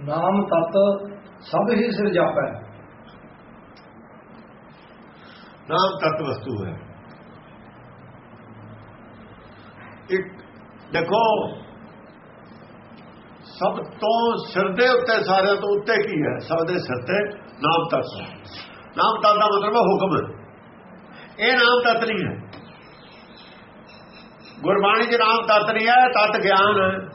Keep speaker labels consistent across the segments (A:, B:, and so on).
A: ਨਾਮ ਤਤ ਸਭ ਹੀ ਸਿਰਜਾਪੈ
B: ਨਾਮ ਤਤ ਵਸਤੂ ਹੈ। ਇੱਕ ਦੇਖੋ, ਸਭ ਤੋਂ ਸਿਰ ਦੇ ਉੱਤੇ ਸਾਰਿਆਂ ਤੋਂ ਉੱਤੇ ਕੀ ਹੈ? ਸਭ ਦੇ ਸਿਰ ਤੇ ਨਾਮ ਤਤ ਹੈ। ਨਾਮ ਤਤ ਦਾ ਮਤਲਬ ਹੈ ਹੁਕਮ। ਇਹ ਨਾਮ ਤਤ ਨਹੀਂ ਹੈ। ਗੁਰਬਾਣੀ ਦੇ ਨਾਮ ਤਤ ਨਹੀਂ ਹੈ, ਤਤ ਗਿਆਨ ਹੈ।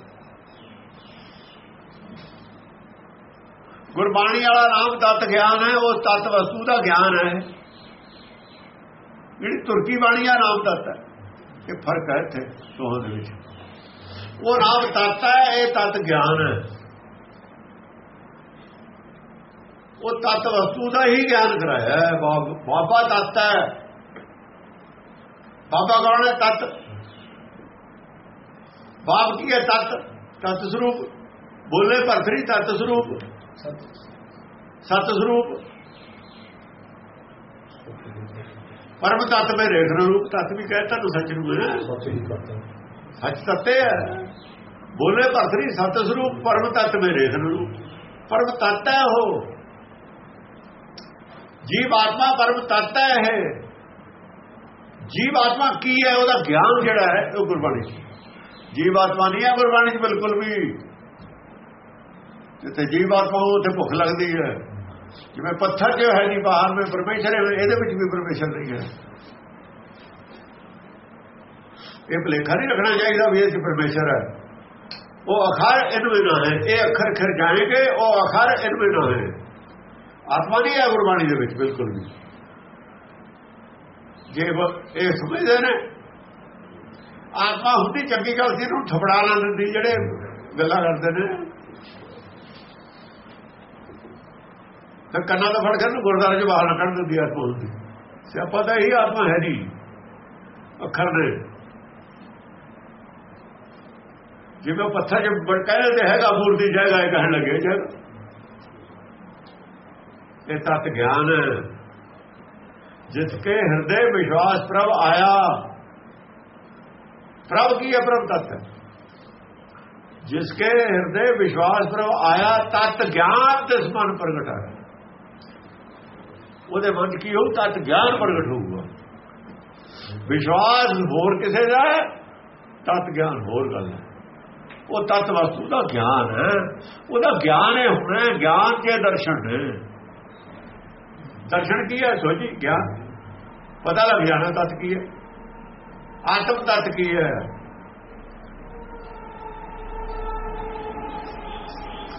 B: ਗੁਰਬਾਣੀ ਵਾਲਾ ਨਾਮ ਤਤ ਗਿਆਨ ਹੈ, ਉਹ ਤਤ ਵਸਤੂ ਦਾ ਗਿਆਨ ਹੈ। ਜਿਹੜੀ ਤੁਰਕੀ ਬਾਣੀ ਆ, ਨਾਮ ਤਤ ਹੈ। ਇਹ ਫ਼ਰਕ ਹੈ ਇੱਥੇ ਦੋਹਾਂ ਦੇ ਵਿੱਚ। ਉਹ ਨਾਮ ਤਤ ਹੈ, ਇਹ ਤਤ ਗਿਆਨ ਹੈ। ਉਹ ਤਤ ਵਸਤੂ ਦਾ ਹੀ ਗਿਆਨ ਕਰਾਇਆ ਹੈ। ਬਾਬਾ ਤਤ ਹੈ। ਬਾਬਾ ਕੌਣ ਹੈ? ਤਤ। ਬਾਪ ਕੀ ਹੈ? ਤਤ। ਤਤ ਸਰੂਪ। ਬੋਲੇ ਭਰਤਰੀ ਤਤ ਸਰੂਪ। ਸਤ ਸਰੂਪ। ਪਰਮ ਤਤ ਮੇ ਰੇਖ ਰੂਪ ਤਤ ਵੀ ਕਹਿੰਦਾ ਤੂੰ ਸੱਚ ਨੂੰ ਹੈ ਸੱਚ ਤਤੇ ਹੈ ਬੋਲੇ ਭਰਤਰੀ ਸਤ ਸਰੂਪ ਪਰਮ ਤਤ ਮੇ ਰੇਖ ਰੂਪ। ਪਰਮ ਤਤ ਹੈ ਉਹ। ਜੀਵ ਆਤਮਾ ਪਰਮ ਤਤ ਹੈ ਜੀਵ ਆਤਮਾ ਕੀ ਹੈ? ਉਹਦਾ ਗਿਆਨ ਜਿਹੜਾ ਹੈ ਉਹ ਗੁਰਬਾਣੀ ਜੀਵ ਆਤਮਾ ਨਹੀਂ ਹੈ ਗੁਰਬਾਣੀ 'ਚ ਬਿਲਕੁਲ ਵੀ। ਜਿੱਥੇ ਜੀਵ ਆਤਮਾ ਉੱਥੇ ਭੁੱਖ ਲੱਗਦੀ ਹੈ। ਜਿਵੇਂ ਪੱਥਰ ਚ ਹੈ ਨਹੀਂ, ਬਾਹਰ ਵਿੱਚ ਪਰਮੇਸ਼ਰ ਹੈ, ਇਹਦੇ ਵਿੱਚ ਵੀ ਪਰਮੇਸ਼ਰ ਨਹੀਂ ਹੈ। ਇਹ ਭਲੇਖਾ ਨਹੀਂ ਰੱਖਣਾ ਚਾਹੀਦਾ ਵੀ ਇਹ ਪਰਮੇਸ਼ਰ ਹੈ। ਉਹ ਅਖਰ ਇਹਨੂੰ ਨਾ ਹੈ। ਇਹ ਅੱਖਰ ਖਰ ਜਾਣਗੇ ਉਹ ਅਖਰ ਇਹਨੂੰ ਨਾ ਹੈ। ਆਤਮਾ ਨਹੀਂ ਹੈ ਗੁਰਬਾਣੀ ਦੇ ਵਿੱਚ, ਬਿਲਕੁਲ ਵੀ। ਜੇ ਇਹ ਸਮਝਦੇ ਨੇ, ਆਤਮਾ ਹੁੰਦੀ ਚੰਗੀ ਗੱਲ ਸੀ ਨੂੰ ਥਪੜਾ ਲਾਂ ਦਿੰਦੀ, ਜਿਹੜੇ ਗੱਲਾਂ ਕਰਦੇ ਨੇ। ਫਿਰ ਕੰਨਾਂ ਦਾ ਫੜ ਕੇ ਨੂੰ ਗੁਰਦਾਰੇ 'ਚ ਬਾਹਰ ਕੱਢ ਦਿੰਦੀ ਆਤਮਾ ਹੁੰਦੀ ਸਿਆਪਾ ਤਾਂ ਇਹੀ ਆਤਮਾ ਹੈ ਨਹੀਂ ਅੱਖਰ ਨੇ ਜਿਵੇਂ ਪੱਥਰ ਜੇ ਕਹਿੰਦੇ ਤੇ ਹੈਗਾ ਮੂਰਤੀ ਜਾਏਗਾ ਇਹ ਕਹਿਣ ਲੱਗੇ ਜਗ ਇਹ ਤਤ ਗਿਆਨ ਜਿਸ ਕੇ ਹਿਰਦੇ ਵਿਸ਼ਵਾਸ ਪ੍ਰਭ ਆਇਆ। ਪ੍ਰਭ ਕੀ ਹੈ ਪ੍ਰਭ ਤਤ? ਹੈ ਜਿਸ ਕੇ ਹਿਰਦੇ ਵਿਸ਼ਵਾਸ ਪ੍ਰਭ ਆਇਆ, ਤਤ ਗਿਆਨ ਤਿਸ ਮਨ ਪ੍ਰਗਟ ਆਇਆ ਉਹਦੇ ਮਨ ਕੀ ਹੋਊ? ਤਤ ਗਿਆਨ ਪ੍ਰਗਟ ਹੋਊਗਾ। ਵਿਸ਼ਵਾਸ ਹੋਰ ਕਿਸੇ ਦਾ ਤਤ ਗਿਆਨ ਹੋਰ ਗੱਲ ਹੈ। ਉਹ ਤਤ ਵਸਤੂ ਦਾ ਗਿਆਨ ਹੈ। ਉਹਦਾ ਗਿਆਨ ਹੈ ਹੋਣਾ ਗਿਆਨ ਕੇ ਦਰਸ਼ਨ ਹੈ। ਦਰਸ਼ਨ ਕੀ ਹੈ? ਸੋਚੀ ਗਿਆਨ। ਪਤਾ ਲੱਗ ਜਾਣਾ ਤਤ ਕੀ ਹੈ। ਆਤਮ ਤਤ ਕੀ ਹੈ?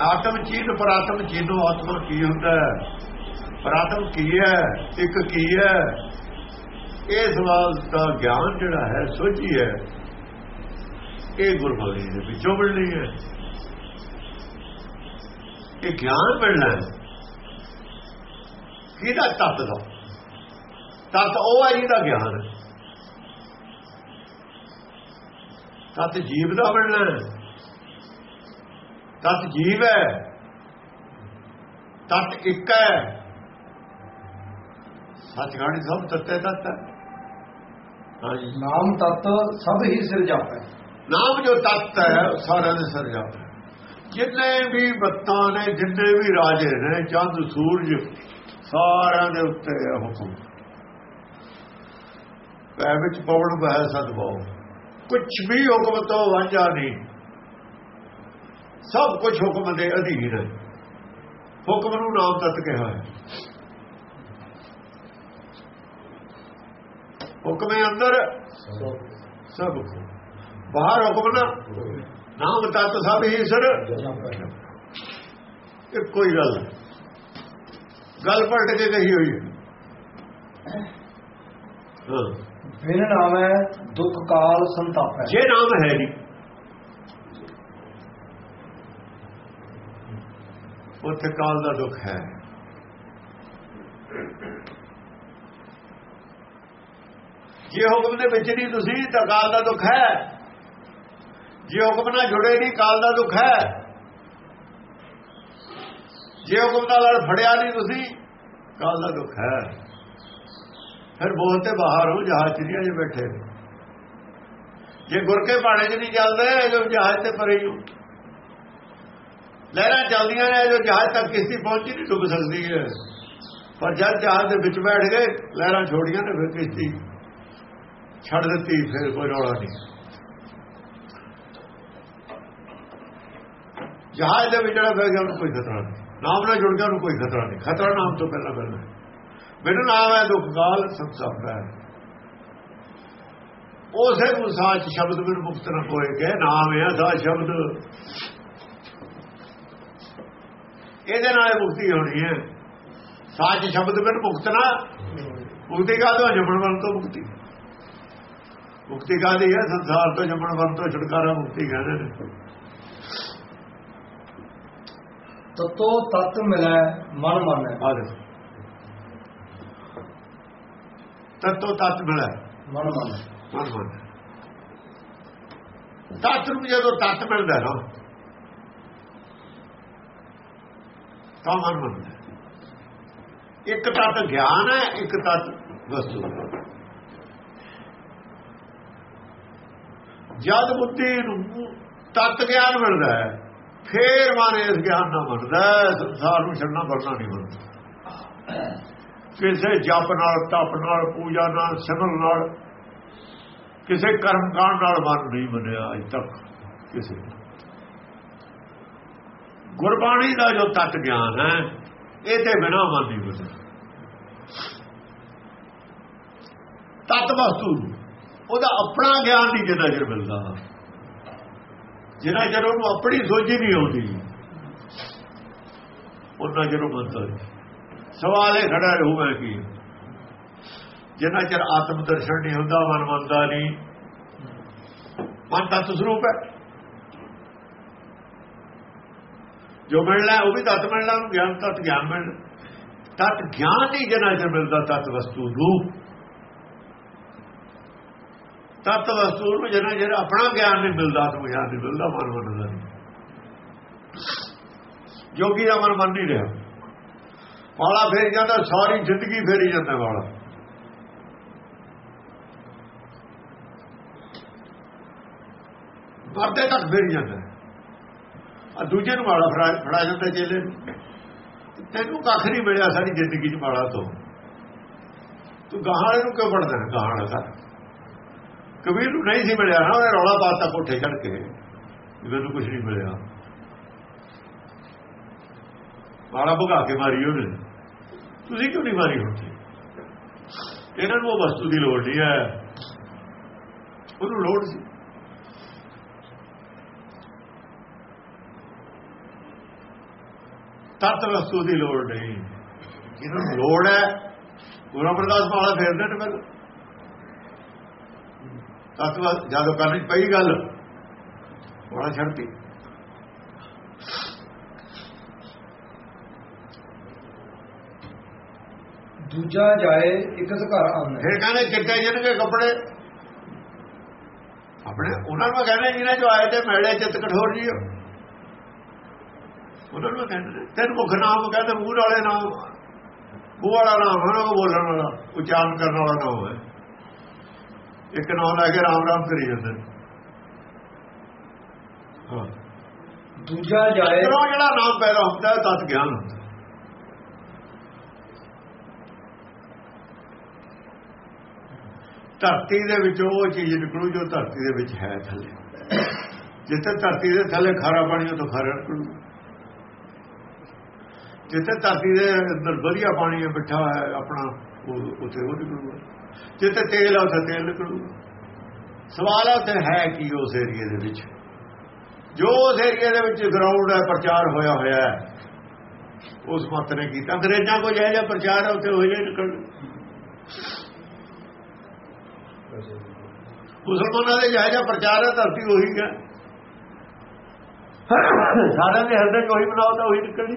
B: ਆਤਮ ਚੀਨ ਪਰਾਤਮ ਚੀਨੋ ਆਤਮਾ ਕੀ ਹੁੰਦਾ ਹੈ? ਪ੍ਰਾਤਮ ਕੀ ਹੈ, ਇੱਕ ਕੀ ਹੈ? ਇਹ ਸਵਾਲ ਦਾ ਗਿਆਨ ਜਿਹੜਾ ਹੈ, ਸੋਝੀ ਹੈ। ਇਹ ਗੁਰਬਾਣੀ ਦੇ ਵਿੱਚੋਂ ਮਿਲਣੀ ਹੈ। ਇਹ ਗਿਆਨ ਮਿਲਣਾ ਹੈ। ਕਿਹਦਾ ਤਤ ਦਾ? ਤਤ ਉਹ ਹੈ ਜਿਹਦਾ ਗਿਆਨ ਹੈ। ਤਤ ਜੀਵ ਦਾ ਮਿਲਣਾ ਹੈ। ਤਤ ਜੀਵ ਹੈ। ਤਤ ਇੱਕ ਹੈ। ਸੱਚਖੰਡ ਸਭ ਤੱਤੇ ਤਤ ਹੈ ਹਾਂਜੀ।
A: ਨਾਮ ਤਤ ਸਭ ਹੀ ਸਿਰਜਾਪੈ
B: ਨਾਮ ਜੋ ਤਤ ਹੈ ਸਾਰਿਆਂ ਦੇ ਸਿਰ ਜਾਂਦਾ ਜਿੰਨੇ ਵੀ ਬੱਤਾਂ ਨੇ ਜਿੰਨੇ ਵੀ ਰਾਜੇ ਨੇ ਚੰਦ ਸੂਰਜ ਸਾਰਿਆਂ ਦੇ ਉੱਤੇ ਹੈ ਹੁਕਮ। ਪੈ ਵਿੱਚ ਪਵਨ ਬਹਿ ਸਦਭਾਉ ਕੁਝ ਵੀ ਹੁਕਮ ਤੋਂ ਵਾਂਝਾ ਨਹੀਂ। ਸਭ ਕੁਝ ਹੁਕਮ ਦੇ ਅਧੀਨ ਹੈ। ਹੁਕਮ ਨੂੰ ਨਾਮ ਤਤ ਕਿਹਾ ਹੈ। ਹੁਕਮ ਹੈ ਅੰਦਰ? ਸਭ ਬਾਹਰ ਹੁਕਮ ਨਾ? ਨਾਮ ਤਤ ਸਭ ਹੀ ਸਰ। ਇਹ ਕੋਈ ਗੱਲ ਗੱਲ ਪਲਟ ਕੇ ਕਹੀ ਹੋਈ ਹੈ। ਹਾਂ।
A: ਬਿਨ ਨਾਮੈ ਦੁੱਖ ਕਾਲ ਸੰਤਾਪੈ।
B: ਜੇ ਨਾਮ ਹੈ ਨਹੀਂ ਉੱਥੇ ਕਾਲ ਦਾ ਦੁੱਖ ਹੈ। ਜੇ ਹੁਕਮ ਦੇ ਵਿੱਚ ਨਹੀਂ ਤੁਸੀਂ, ਤਾਂ ਕਾਲ ਦਾ ਦੁੱਖ ਹੈ। ਜੇ ਹੁਕਮ ਨਾਲ ਜੁੜੇ ਨਹੀਂ, ਕਾਲ ਦਾ ਦੁੱਖ ਹੈ। ਜੇ ਹੁਕਮ ਨਾਲ ਲੜ ਫੜਿਆ ਨਹੀਂ ਤੁਸੀਂ, ਕਾਲ ਦਾ ਦੁੱਖ ਹੈ। ਫਿਰ ਬੋਲ ਤੇ ਬਾਹਰ ਹੋ, ਜਹਾਜ਼ 'ਚ ਨਹੀਂ ਅਜੇ ਬੈਠੇ। ਜੇ ਗੁਰ ਕੇ ਪਾਣੇ 'ਚ ਨਹੀਂ ਚੱਲਦੇ ਜੋ ਜਹਾਜ਼ ਤੇ ਪਰੇ ਹੋ ਲਹਿਰਾਂ ਚੱਲਦੀਆਂ ਨੇ ਜੋ ਜਹਾਜ਼ ਤੱਕ ਕਿਸ਼ਤੀ ਪਹੁੰਚੀ ਨਹੀਂ, ਡੁੱਬ ਸਕਦੀ ਹੈ। ਪਰ ਜਦ ਜਹਾਜ਼ ਦੇ ਵਿੱਚ ਬੈਠ ਗਏ, ਲਹਿਰਾਂ ਛੋੜੀਆਂ ਨੇ, ਫਿਰ ਕਿਸ਼ਤੀ ਛੱਡ ਦਿੱਤੀ, ਫਿਰ ਕੋਈ ਰੌਲਾ ਨਹੀਂ। ਜਹਾਜ਼ ਦੇ ਵਿੱਚ ਜਿਹੜਾ ਬਹਿ ਗਿਆ, ਉਹਨੂੰ ਕੋਈ ਖਤਰਾ ਨਹੀਂ। ਨਾਮ ਨਾਲ ਜੁੜ ਗਿਆ, ਉਹਨੂੰ ਕੋਈ ਖਤਰਾ ਨਹੀਂ। ਖਤਰਾ ਨਾਮ ਤੋਂ ਪਹਿਲਾਂ ਪਹਿਲਾਂ ਮੈਨੂੰ ਨਾਮ ਹੈ ਦੁੱਖ, ਕਾਲ ਸੰਸਾਰ ਦਾ ਉਸੇ ਨੂੰ ਸਾਚ ਸ਼ਬਦ ਵਿੱਚ ਮੁਕਤ ਨਾ ਹੋਏ ਕਿ ਨਾਮ ਹੈ ਸਾਚ ਸ਼ਬਦ। ਇਹਦੇ ਨਾਲ ਮੁਕਤੀ ਹੋਣੀ ਹੈ। ਸਾਚ ਸ਼ਬਦ ਵਿੱਚ ਮੁਕਤ ਨਾ ਮੁਕਤੀ ਕਾ ਤੋਂ ਜੰਮਣ ਵਰਨ ਤੋਂ ਮੁਕਤੀ। ਮੁਕਤੀ ਕਾਦੀ ਹੈ? ਸੰਸਾਰ ਤੋਂ ਜੰਮਣ ਵਰਨ ਤੋਂ ਛੁਟਕਾਰਾ ਮੁਕਤੀ ਕਹਿੰਦੇ ਨੇ।
A: ਤਤੋ ਤਤ ਮਿਲੈ ਮਨ ਮਾਨੈ।
B: ਆਦੇ ਤਤੋ ਤਤ ਮਿਲੈ।
A: ਮਨ ਮਾਨੈ।
B: ਮਨ ਮਨ। ਤਤ ਨੂੰ ਜਦੋਂ ਤਤ ਮਿਲਦਾ ਨਾ ਤਾਂ ਮਨ ਮੰਨਦਾ ਇੱਕ ਤਤ ਗਿਆਨ ਹੈ ਇੱਕ ਤਤ ਵਸਤੂ ਹੈ। ਜਦ ਬੁੱਧੀ ਨੂੰ ਤਤ ਗਿਆਨ ਮਿਲਦਾ ਹੈ, ਫੇਰ ਮਨ ਇਸ ਗਿਆਨ ਨਾਲ ਮੰਨਦਾ ਸੰਸਾਰ ਨੂੰ ਛੱਡਣਾ ਵਰਨਾ ਨਹੀਂ ਮੰਨਦਾ ਕਿਸੇ ਜਪ ਨਾਲ, ਤਪ ਨਾਲ, ਪੂਜਾ ਨਾਲ, ਸਿਮਰਨ ਨਾਲ, ਕਿਸੇ ਕਰਮ ਕਾਂਡ ਨਾਲ ਮਨ ਨਹੀਂ ਮੰਨਿਆ ਅਜ ਤੱਕ ਕਿਸੇ ਨੇ। ਗੁਰਬਾਣੀ ਦਾ ਜੋ ਤਤ ਗਿਆਨ ਹੈ, ਇਹ ਤੇ ਬਿਨਾ ਮਨ ਨਹੀਂ ਮੰਨਿਆ ਤਤ ਵਸਤੂ ਉਹਦਾ ਆਪਣਾ ਗਿਆਨ ਨਹੀਂ ਜਿੰਨਾ ਚਿਰ ਮਿਲਦਾ। ਜਿੰਨਾ ਚਿਰ ਉਹਨੂੰ ਆਪਣੀ ਸੋਝੀ ਨਹੀਂ ਆਉਂਦੀ। ਉਹਨਾਂ ਚਿਰ ਉਹ ਮੰਨਦਾ ਸਵਾਲ ਇਹ ਖੜਾ ਰਹੂਗਾ ਕਿ ਜਿੰਨਾ ਚਿਰ ਆਤਮ ਦਰਸ਼ਨ ਨਹੀਂ ਹੁੰਦਾ, ਮਨ ਮੰਨਦਾ ਨਹੀਂ, ਮਨ ਤਤ ਸਰੂਪ ਹੈ। ਜੋ ਮਿਲਣਾ ਉਹ ਵੀ ਤਤ ਮਿਲਣਾ, ਉਹਨੂੰ ਗਿਆਨ ਤਤ ਗਿਆਨ ਮਿਲਣਾ। ਤਤ ਗਿਆਨ ਹੀ ਜਿੰਨਾ ਚਿਰ ਮਿਲਦਾ, ਤਤ ਵਸਤੂ ਨੂੰ ਤਤ ਵਸਤੂ ਨੂੰ ਜਿਹੜਾ ਜਿਹੜਾ ਆਪਣਾ ਗਿਆਨ ਨਹੀਂ ਮਿਲਦਾ, ਆਤਮ ਗਿਆਨ ਨਹੀਂ ਮਿਲਦਾ, ਮਨ ਮੰਨਦਾ ਨਹੀਂ। ਜੋਗੀ ਦਾ ਮਨ ਮੰਨ ਨਹੀਂ ਰਿਹਾ। ਵਾਲਾ ਫੇਰ ਜਾਂਦਾ, ਸਾਰੀ ਜ਼ਿੰਦਗੀ ਫੇਰੀ ਜਾਂਦਾ ਵਾਲਾ। ਮਰਦੇ ਤੱਕ ਫੇਰੀ ਜਾਂਦਾ। ਆ ਦੂਜੇ ਨੂੰ ਵਾਲਾ ਫੜਾ ਫੜਾ ਜਾਂਦਾ ਚੇਲੇ ਨੂੰ। ਤੈਨੂੰ ਕੱਖ ਨਹੀਂ ਮਿਲਿਆ ਸਾਰੀ ਜ਼ਿੰਦਗੀ ਚ ਵਾਲਾ ਤੋਂ। ਤੂੰ ਗਾਹਾਂ ਨੂੰ ਕਿਉਂ ਪੜਦਾ ਹੈ ਗਾਹਾਂ ਵਾਲਾ ਕਬੀਰ ਨੂੰ ਨਹੀਂ ਸੀ ਮਿਲਿਆ ਨਾ, ਉਹਨੇ ਰੌਲਾ ਪਾਤਾ ਕੋਠੇ ਚੜ ਕੇ ਮੈਨੂੰ ਕੁਝ ਨਹੀਂ ਮਿਲਿਆ। ਵਾਲਾ ਭਗਾ ਕੇ ਮਾਰੀ ਉਹਨੇ। ਤੁਸੀਂ ਕਿਉਂ ਨਹੀਂ ਮਾਰੀ ਹੁੰਦੀ ਇਹਨਾਂ ਨੂੰ ਉਹ ਵਸਤੂ ਦੀ ਲੋੜ ਨਹੀਂ ਹੈ। ਉਹਨੂੰ ਲੋੜ ਸੀ। ਤਤ ਵਸਤੂ ਦੀ ਲੋੜ ਨਹੀਂ। ਜਿਹਨੂੰ ਲੋੜ ਹੈ, ਗੁਰੂ ਅਮਰਦਾਸ ਮਾਲਾ ਫੇਰਦੇ ਨੇ ਮੈਨੂੰ ਤਤ ਜਦੋਂ ਕਰਨੀ ਪਈ ਗੱਲ। ਬੜਾ ਛੱਡਤੀ
A: ਦੂਜਾ ਜਾਏ ਇਕ ਘਰ ਆਉਂਦਾ
B: ਫਿਰ ਕਹਿੰਦੇ ਚਿੱਟੇ ਜਿਹਨਗੇ ਕੱਪੜੇ। ਆਪਣੇ ਉਹਨਾਂ ਨੂੰ ਕਹਿੰਦੇ ਜਿਹਨੇ ਜੋ ਆਏ ਤੇ ਮੈਲੇ ਚਿੱਤ ਕਠੋਰ ਜੀ ਉਹਨਾਂ ਨੂੰ ਕਹਿੰਦੇ ਤੈਨੂੰ ਮੁਖ ਨਾਮ ਕਹਿੰਦੇ ਮੂੰਹ ਵਾਲੇ ਨਾਮ ਮੂੰਹ ਵਾਲਾ ਨਾਮ ਹੈ ਉਹ ਬੋਲਣ ਵਾਲਾ ਉਚਾਰਨ ਕਰਨ ਵਾਲਾ ਨਾਮ ਹੈ ਇੱਕ ਨਾਮ ਲੈ ਕੇ ਰਾਮ ਰਾਮ ਕਰੀ ਜਾਂਦੇ। ਹਾਂ।
A: ਦੂਜਾ ਜਾਏ
B: ਇਧਰੋਂ ਜਿਹੜਾ ਨਾਮ ਪੈਦਾ ਹੁੰਦਾ ਹੈ ਤਤ ਗਿਆਨ ਹੁੰਦਾ ਧਰਤੀ ਦੇ ਵਿੱਚੋਂ ਉਹ ਚੀਜ਼ ਨਿਕਲੂ ਜੋ ਧਰਤੀ ਦੇ ਵਿੱਚ ਹੈ ਥੱਲੇ। ਜਿੱਥੇ ਧਰਤੀ ਦੇ ਥੱਲੇ ਖਾਰਾ ਪਾਣੀ ਉਹ ਤੋਂ ਖਾਰਾ ਨਿਕਲੂ। ਜਿੱਥੇ ਧਰਤੀ ਦੇ ਅੰਦਰ ਵਧੀਆ ਪਾਣੀ ਹੈ ਮਿੱਠਾ ਹੈ ਆਪਣਾ ਉਹ ਉੱਥੇ ਉਹ ਨਿਕਲੂਗਾ। ਜਿੱਥੇ ਤੇਲ ਹੈ ਉੱਥੇ ਤੇਲ ਨਿਕਲੂਗਾ ਸਵਾਲ ਉੱਥੇ ਹੈ ਕੀ ਉਸ ਏਰੀਏ ਦੇ ਵਿੱਚ? ਜੋ ਉਸ ਏਰੀਏ ਦੇ ਵਿੱਚ ਗਰਾਊਂਡ ਹੈ, ਪ੍ਰਚਾਰ ਹੋਇਆ ਹੋਇਆ ਹੈ, ਉਸ ਮਤ ਨੇ ਕੀਤਾ। ਅੰਗਰੇਜ਼ਾਂ ਕੋਲ ਜਿਹੜਾ ਪ੍ਰਚਾਰ ਹੈ, ਉੱਥੇ ਹੋਇਆ ਨਿਕਲ ਮੁਸਲਮਾਨਾਂ ਦੇ ਜਿਹੜਾ ਪ੍ਰਚਾਰ ਹੈ, ਧਰਤੀ ਉਹੀ ਹੈ। ਸਾਰਿਆਂ ਦੇ ਹਿਰਦੇ ਚ ਉਹੀ ਬਣਾਓ ਤਾਂ ਉਹੀ ਨਿਕਲਣੀ।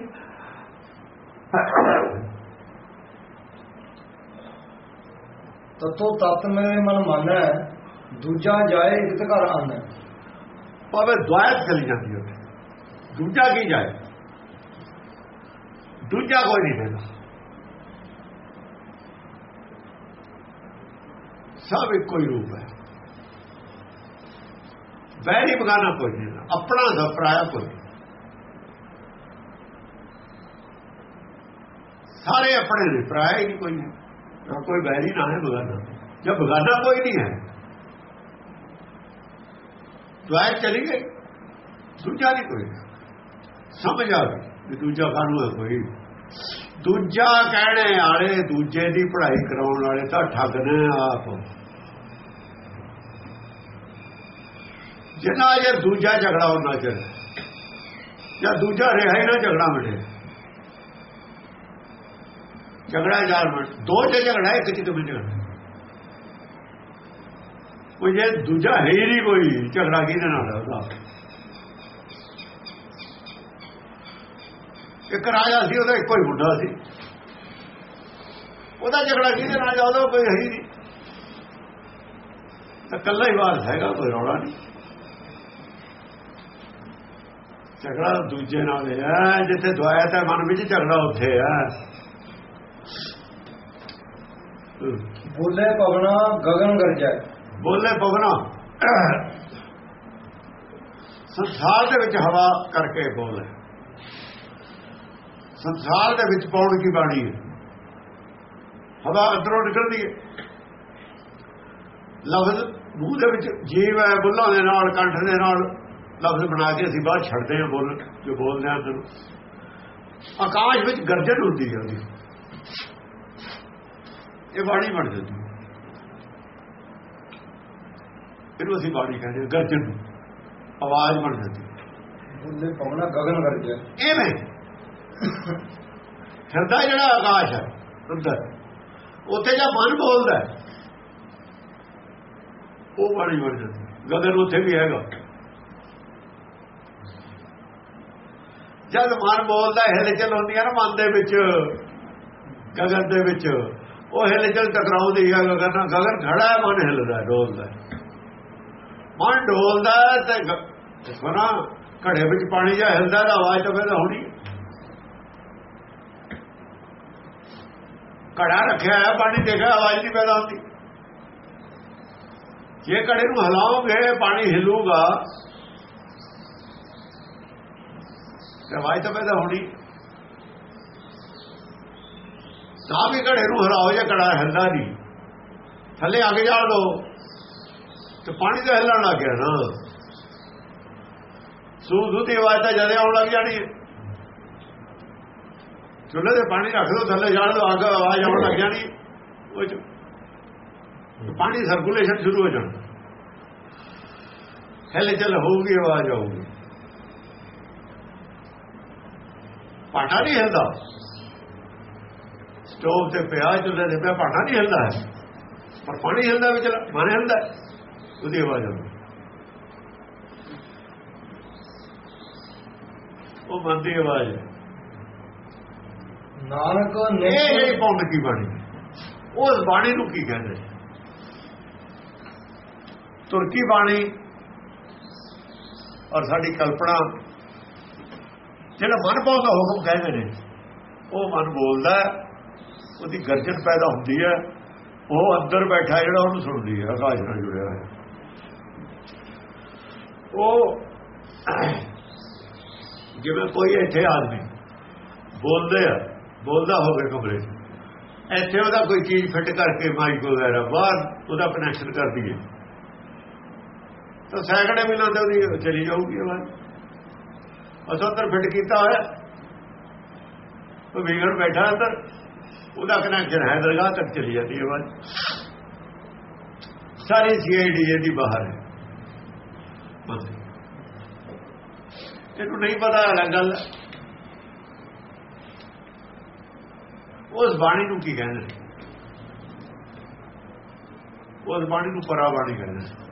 A: ਤਤੋ ਤਤ ਮੇਰੇ ਮਨ ਮਾਨੈ, ਦੂਜਾ ਜਾਏ ਇਤ ਘਰ ਆਨੈ।
B: ਭਾਵੇਂ ਦੁਆਇਤ ਚਲੀ ਜਾਂਦੀ ਹੋਵੇ, ਦੂਜਾ ਕੀ ਜਾਏ? ਦੂਜਾ ਕੋਈ ਨਹੀਂ ਰਹਿੰਦਾ ਸਭ ਇੱਕੋ ਹੀ ਰੂਪ ਹੈ। ਵੈਰੀ ਬਗਾਨਾ ਕੋਈ ਨਹੀਂ ਆਪਣਾ ਦਾ ਪਰਾਇਆ ਕੋਈ ਸਾਰੇ ਆਪਣੇ ਨੇ ਪਰਾਇਆ ਹੀ ਕੋਈ ਨਹੀਂ। ਨਾ ਕੋਈ ਬੈਰੀ ਨਾ ਹੈ, ਬਗਾਨਾ। ਜਦ ਬਗਾਨਾ ਕੋਈ ਨਹੀਂ ਹੈ। ਦੁਆਇ ਚਲੀ ਗਈ ਦੂਜਾ ਨਹੀਂ ਕੋਈ। ਸਮਝ ਆ ਗਈ ਦੂਜਾ ਕਾਨੂੰ ਹੈ ਕੋਈ। ਦੂਜਾ ਕਹਿਣੇ ਵਾਲੇ, ਦੂਜੇ ਦੀ ਪੜ੍ਹਾਈ ਕਰਾਉਣ ਵਾਲੇ ਤਾਂ ਠੱਗ ਨੇ ਆਪ। ਜਿੰਨਾ ਜੇ ਦੂਜਾ ਝਗੜਾ ਉਹਨਾਂ ਚਿਰ। ਜਾਂ ਦੂਜਾ ਰਿਹਾ ਹੀ ਨਾ, ਝਗੜਾ ਮਿਟੇ। ਝਗੜਾ ਯਾਰ ਮਿਟ ਦੋ ਚ ਝਗੜਾ ਇੱਕ ਚ ਕਿਵੇਂ ਝਗੜਾ ਕੋਈ ਜੇ ਦੂਜਾ ਹੈ ਹੀ ਨਹੀਂ ਕੋਈ ਝਗੜਾ ਕਿਹਦੇ ਨਾਲ ਹੈ ਉਹਦਾ ਇੱਕ ਰਾਜਾ ਸੀ ਉਹਦਾ ਇੱਕੋ ਹੀ ਮੁੰਡਾ ਸੀ ਉਹਦਾ ਝਗੜਾ ਕਿਹਦੇ ਨਾਲ ਉਹਦਾ ਕੋਈ ਹੈ ਹੀ ਨਹੀਂ ਤਾਂ ਕੱਲਾ ਹੀ ਵਾਰ ਹੈਗਾ ਕੋਈ ਰੌਲਾ ਨਹੀਂ ਝਗੜਾ ਦੂਜੇ ਨਾਲ ਹੈ ਜਿੱਥੇ ਦੁਆਇਆ ਤਾਂ ਮਨ ਵਿੱਚ ਝਗੜਾ ਉੱਥੇ ਹੈ
A: ਬੋਲੇ ਪਵਨਾ ਗਗਨ ਗਰਜੈ।
B: ਬੋਲੇ ਪਵਨਾ ਸੰਸਾਰ ਦੇ ਵਿੱਚ ਹਵਾ ਕਰਕੇ ਬੋਲੇ ਸੰਸਾਰ ਦੇ ਵਿੱਚ ਪੌਣ ਕੀ ਬਾਣੀ ਹੈ? ਹਵਾ ਅੰਦਰੋਂ ਨਿਕਲਦੀ ਹੈ। ਲਫ਼ਜ਼ ਮੂੰਹ ਦੇ ਵਿੱਚ ਜੀਵ ਹੈ, ਬੁੱਲਾਂ ਦੇ ਨਾਲ, ਕੰਠ ਦੇ ਨਾਲ। ਲਫ਼ਜ਼ ਬਣਾ ਕੇ ਅਸੀਂ ਬਾਹਰ ਛੱਡਦੇ ਹਾਂ ਬੋਲ, ਜੋ ਬੋਲਦੇ ਹਾਂ ਅੰਦਰ। ਆਕਾਸ਼ ਵਿੱਚ ਗਰਜਨ ਹੁੰਦੀ ਹੈ ਉਹਦੀ। ਇਹ ਬਾਣੀ ਬਣ ਜਾਂਦੀ। ਇਹਨੂੰ ਅਸੀਂ ਬਾਣੀ ਕਹਿੰਦੇ ਗਰਜਨ ਆਵਾਜ਼ ਬਣ ਜਾਂਦੀ।
A: ਬੋਲੇ ਪਵਨਾ ਗगन ਗਰਜੈ
B: ਐਵੇਂ। ਹਿਰਦਾ ਜਿਹੜਾ ਆਕਾਸ਼ ਹੈ ਅੰਦਰ ਉੱਥੇ ਜਾਂ ਮਨ ਬੋਲਦਾ ਉਹ ਬਾਣੀ ਬਣ ਜਾਂਦੀ। ਗਗਨ ਉੱਥੇ ਵੀ ਹੈਗਾ। ਜਦ ਮਨ ਬੋਲਦਾ ਹਿਲ ਚਲ ਹੁੰਦੀ ਹੈ ਨਾ ਮਨ ਦੇ ਵਿੱਚ ਗਗਨ ਦੇ ਵਿੱਚ। ਉਹ ਹਿਲ ਚਲ ਟਕਰਾਉਂਦੀ ਹੈ ਗਗਨ ਨਾਲ ਗਗਨ ਖੜਾ ਹੈ, ਮਨ ਹਿਲਦਾ, ਡੋਲਦਾ ਮਨ ਡੋਲਦਾ ਤੇ ਸੁਣਾ ਘੜੇ ਵਿੱਚ ਪਾਣੀ ਜਾਂ ਹਿਲਦਾ ਤਾਂ ਆਵਾਜ਼ ਤਾਂ ਪੈਦਾ ਹੋਣੀ ਘੜਾ ਰੱਖਿਆ ਹੈ ਪਾਣੀ ਦੇਖਿਆ, ਆਵਾਜ਼ ਨਹੀਂ ਪੈਦਾ ਹੁੰਦੀ। ਜੇ ਘੜੇ ਨੂੰ ਹਿਲਾਓਗੇ, ਪਾਣੀ ਹਿਲੂਗਾ। ਆਵਾਜ਼ ਤਾਂ ਪੈਦਾ ਹੋਣੀ। ਨਾ ਵੀ ਘੜੇ ਨੂੰ ਹਰਾਓ ਜਾਂ ਘੜਾ ਹਿਲਦਾ ਨਹੀਂ। ਥੱਲੇ ਅੱਗ ਜਾ ਲੋ ਤੇ ਪਾਣੀ ਤਾਂ ਹਿੱਲਣ ਲੱਗ ਗਿਆ ਨਾ। ਸੂ ਦੀ ਆਵਾਜ਼ ਤਾਂ ਜਦੇ ਆਉਣ ਲੱਗ ਜਾਣੀ ਹੈ। ਚੁੱਲ੍ਹੇ ਤੇ ਪਾਣੀ ਰੱਖ ਲਓ, ਥੱਲੇ ਜਾਣ ਦੋ ਅੱਗ, ਆਵਾਜ਼ ਆਉਣ ਲੱਗ ਜਾਣੀ। ਉਹ ਚ ਪਾਣੀ ਸਰਕੂਲੇਸ਼ਨ ਸ਼ੁਰੂ ਹੋ ਜਾਣਾ। ਹਲੇ ਚੱਲ, ਹੋਊਗੀ, ਆਵਾਜ਼ ਆਊਗੀ। ਪਾਟਾ ਨਹੀਂ ਹਿਲਦਾ। ਸਟੋਵ ਤੇ ਪਿਆ ਚੁੱਲ੍ਹੇ ਤੇ ਪਿਆ ਪਾਟਾ ਨਹੀਂ ਹਿਲਦਾ ਪਰ ਪਾਣੀ ਹਿਲਦਾ ਵਿੱਚ ਮਨ ਹਿਲਦਾ ਉਹਦੀ ਆਵਾਜ਼ ਆਉਂਦੀ ਉਹ ਮਨ ਦੀ ਆਵਾਜ਼ ਹੈ।
A: ਨਾਨਕ
B: ਇਹ ਜਿਹੜੀ
A: ਨਿਤ
B: ਪੌਂਡ ਕੀ ਬਾਣੀ। ਉਸ ਬਾਣੀ ਨੂੰ ਕੀ ਕਹਿੰਦੇ? ਤੁਰਕੀ ਬਾਣੀ ਔਰ ਸਾਡੀ ਕਲਪਨਾ ਜਿਹੜਾ ਮਨ ਪਾਉਂਦਾ ਹੁਕਮ ਕਹਿੰਦੇ ਨੇ। ਉਹ ਮਨ ਬੋਲਦਾ ਉਹਦੀ ਗਰਜਨ ਪੈਦਾ ਹੁੰਦੀ ਹੈ, ਉਹ ਅੰਦਰ ਬੈਠਾ ਜਿਹੜਾ ਉਹਨੂੰ ਸੁਣਦੀ ਹੈ, ਆਕਾਸ਼ ਨਾਲ ਜੁੜਿਆ ਹੋਇਆ ਉਹ ਜਿਵੇਂ ਕੋਈ ਇੱਥੇ ਆਦਮੀ ਬੋਲਦੇ ਆ, ਬੋਲਦਾ ਹੋਵੇ ਕਮਰੇ 'ਚ, ਇੱਥੇ ਉਹਦਾ ਕੋਈ ਚੀਜ਼ ਫਿੱਟ ਕਰਕੇ ਮਾਈਕ ਵਗੈਰਾ ਬਾਹਰ ਉਹਦਾ ਕਨੈਕਸ਼ਨ ਕਰਦੀ ਹੈ। ਤਾਂ ਸੈਂਕੜੇ ਮਿਲਾਂ ਤੇ ਉਹਦੀ ਚਲੀ ਜਾਊਗੀ ਆਵਾਜ਼ ਅਸਾਂ ਅੰਦਰ ਫਿੱਟ ਕੀਤਾ ਹੋਇਆ। ਉਹ ਵਿਗੜ ਬੈਠਾ ਅੰਦਰ। ਉਹਦਾ ਕਨੈਕਸ਼ਨ ਹੈ ਦਰਗਾਹ ਤੱਕ ਚਲੀ ਜਾਂਦੀ ਹੈ ਆਵਾਜ਼ ਸਾਰੀ ਸੀਆਈਡੀ ਇਹਦੀ ਬਾਹਰ ਹੈ। ਇਹਨੂੰ ਨਹੀਂ ਪਤਾ ਅਲੱਗ ਗੱਲ। ਉਸ ਬਾਣੀ ਨੂੰ ਕੀ ਕਹਿੰਦੇ ਨੇ? ਉਸ ਬਾਣੀ ਨੂੰ ਪਰਾ ਬਾਣੀ ਕਹਿੰਦੇ ਨੇ।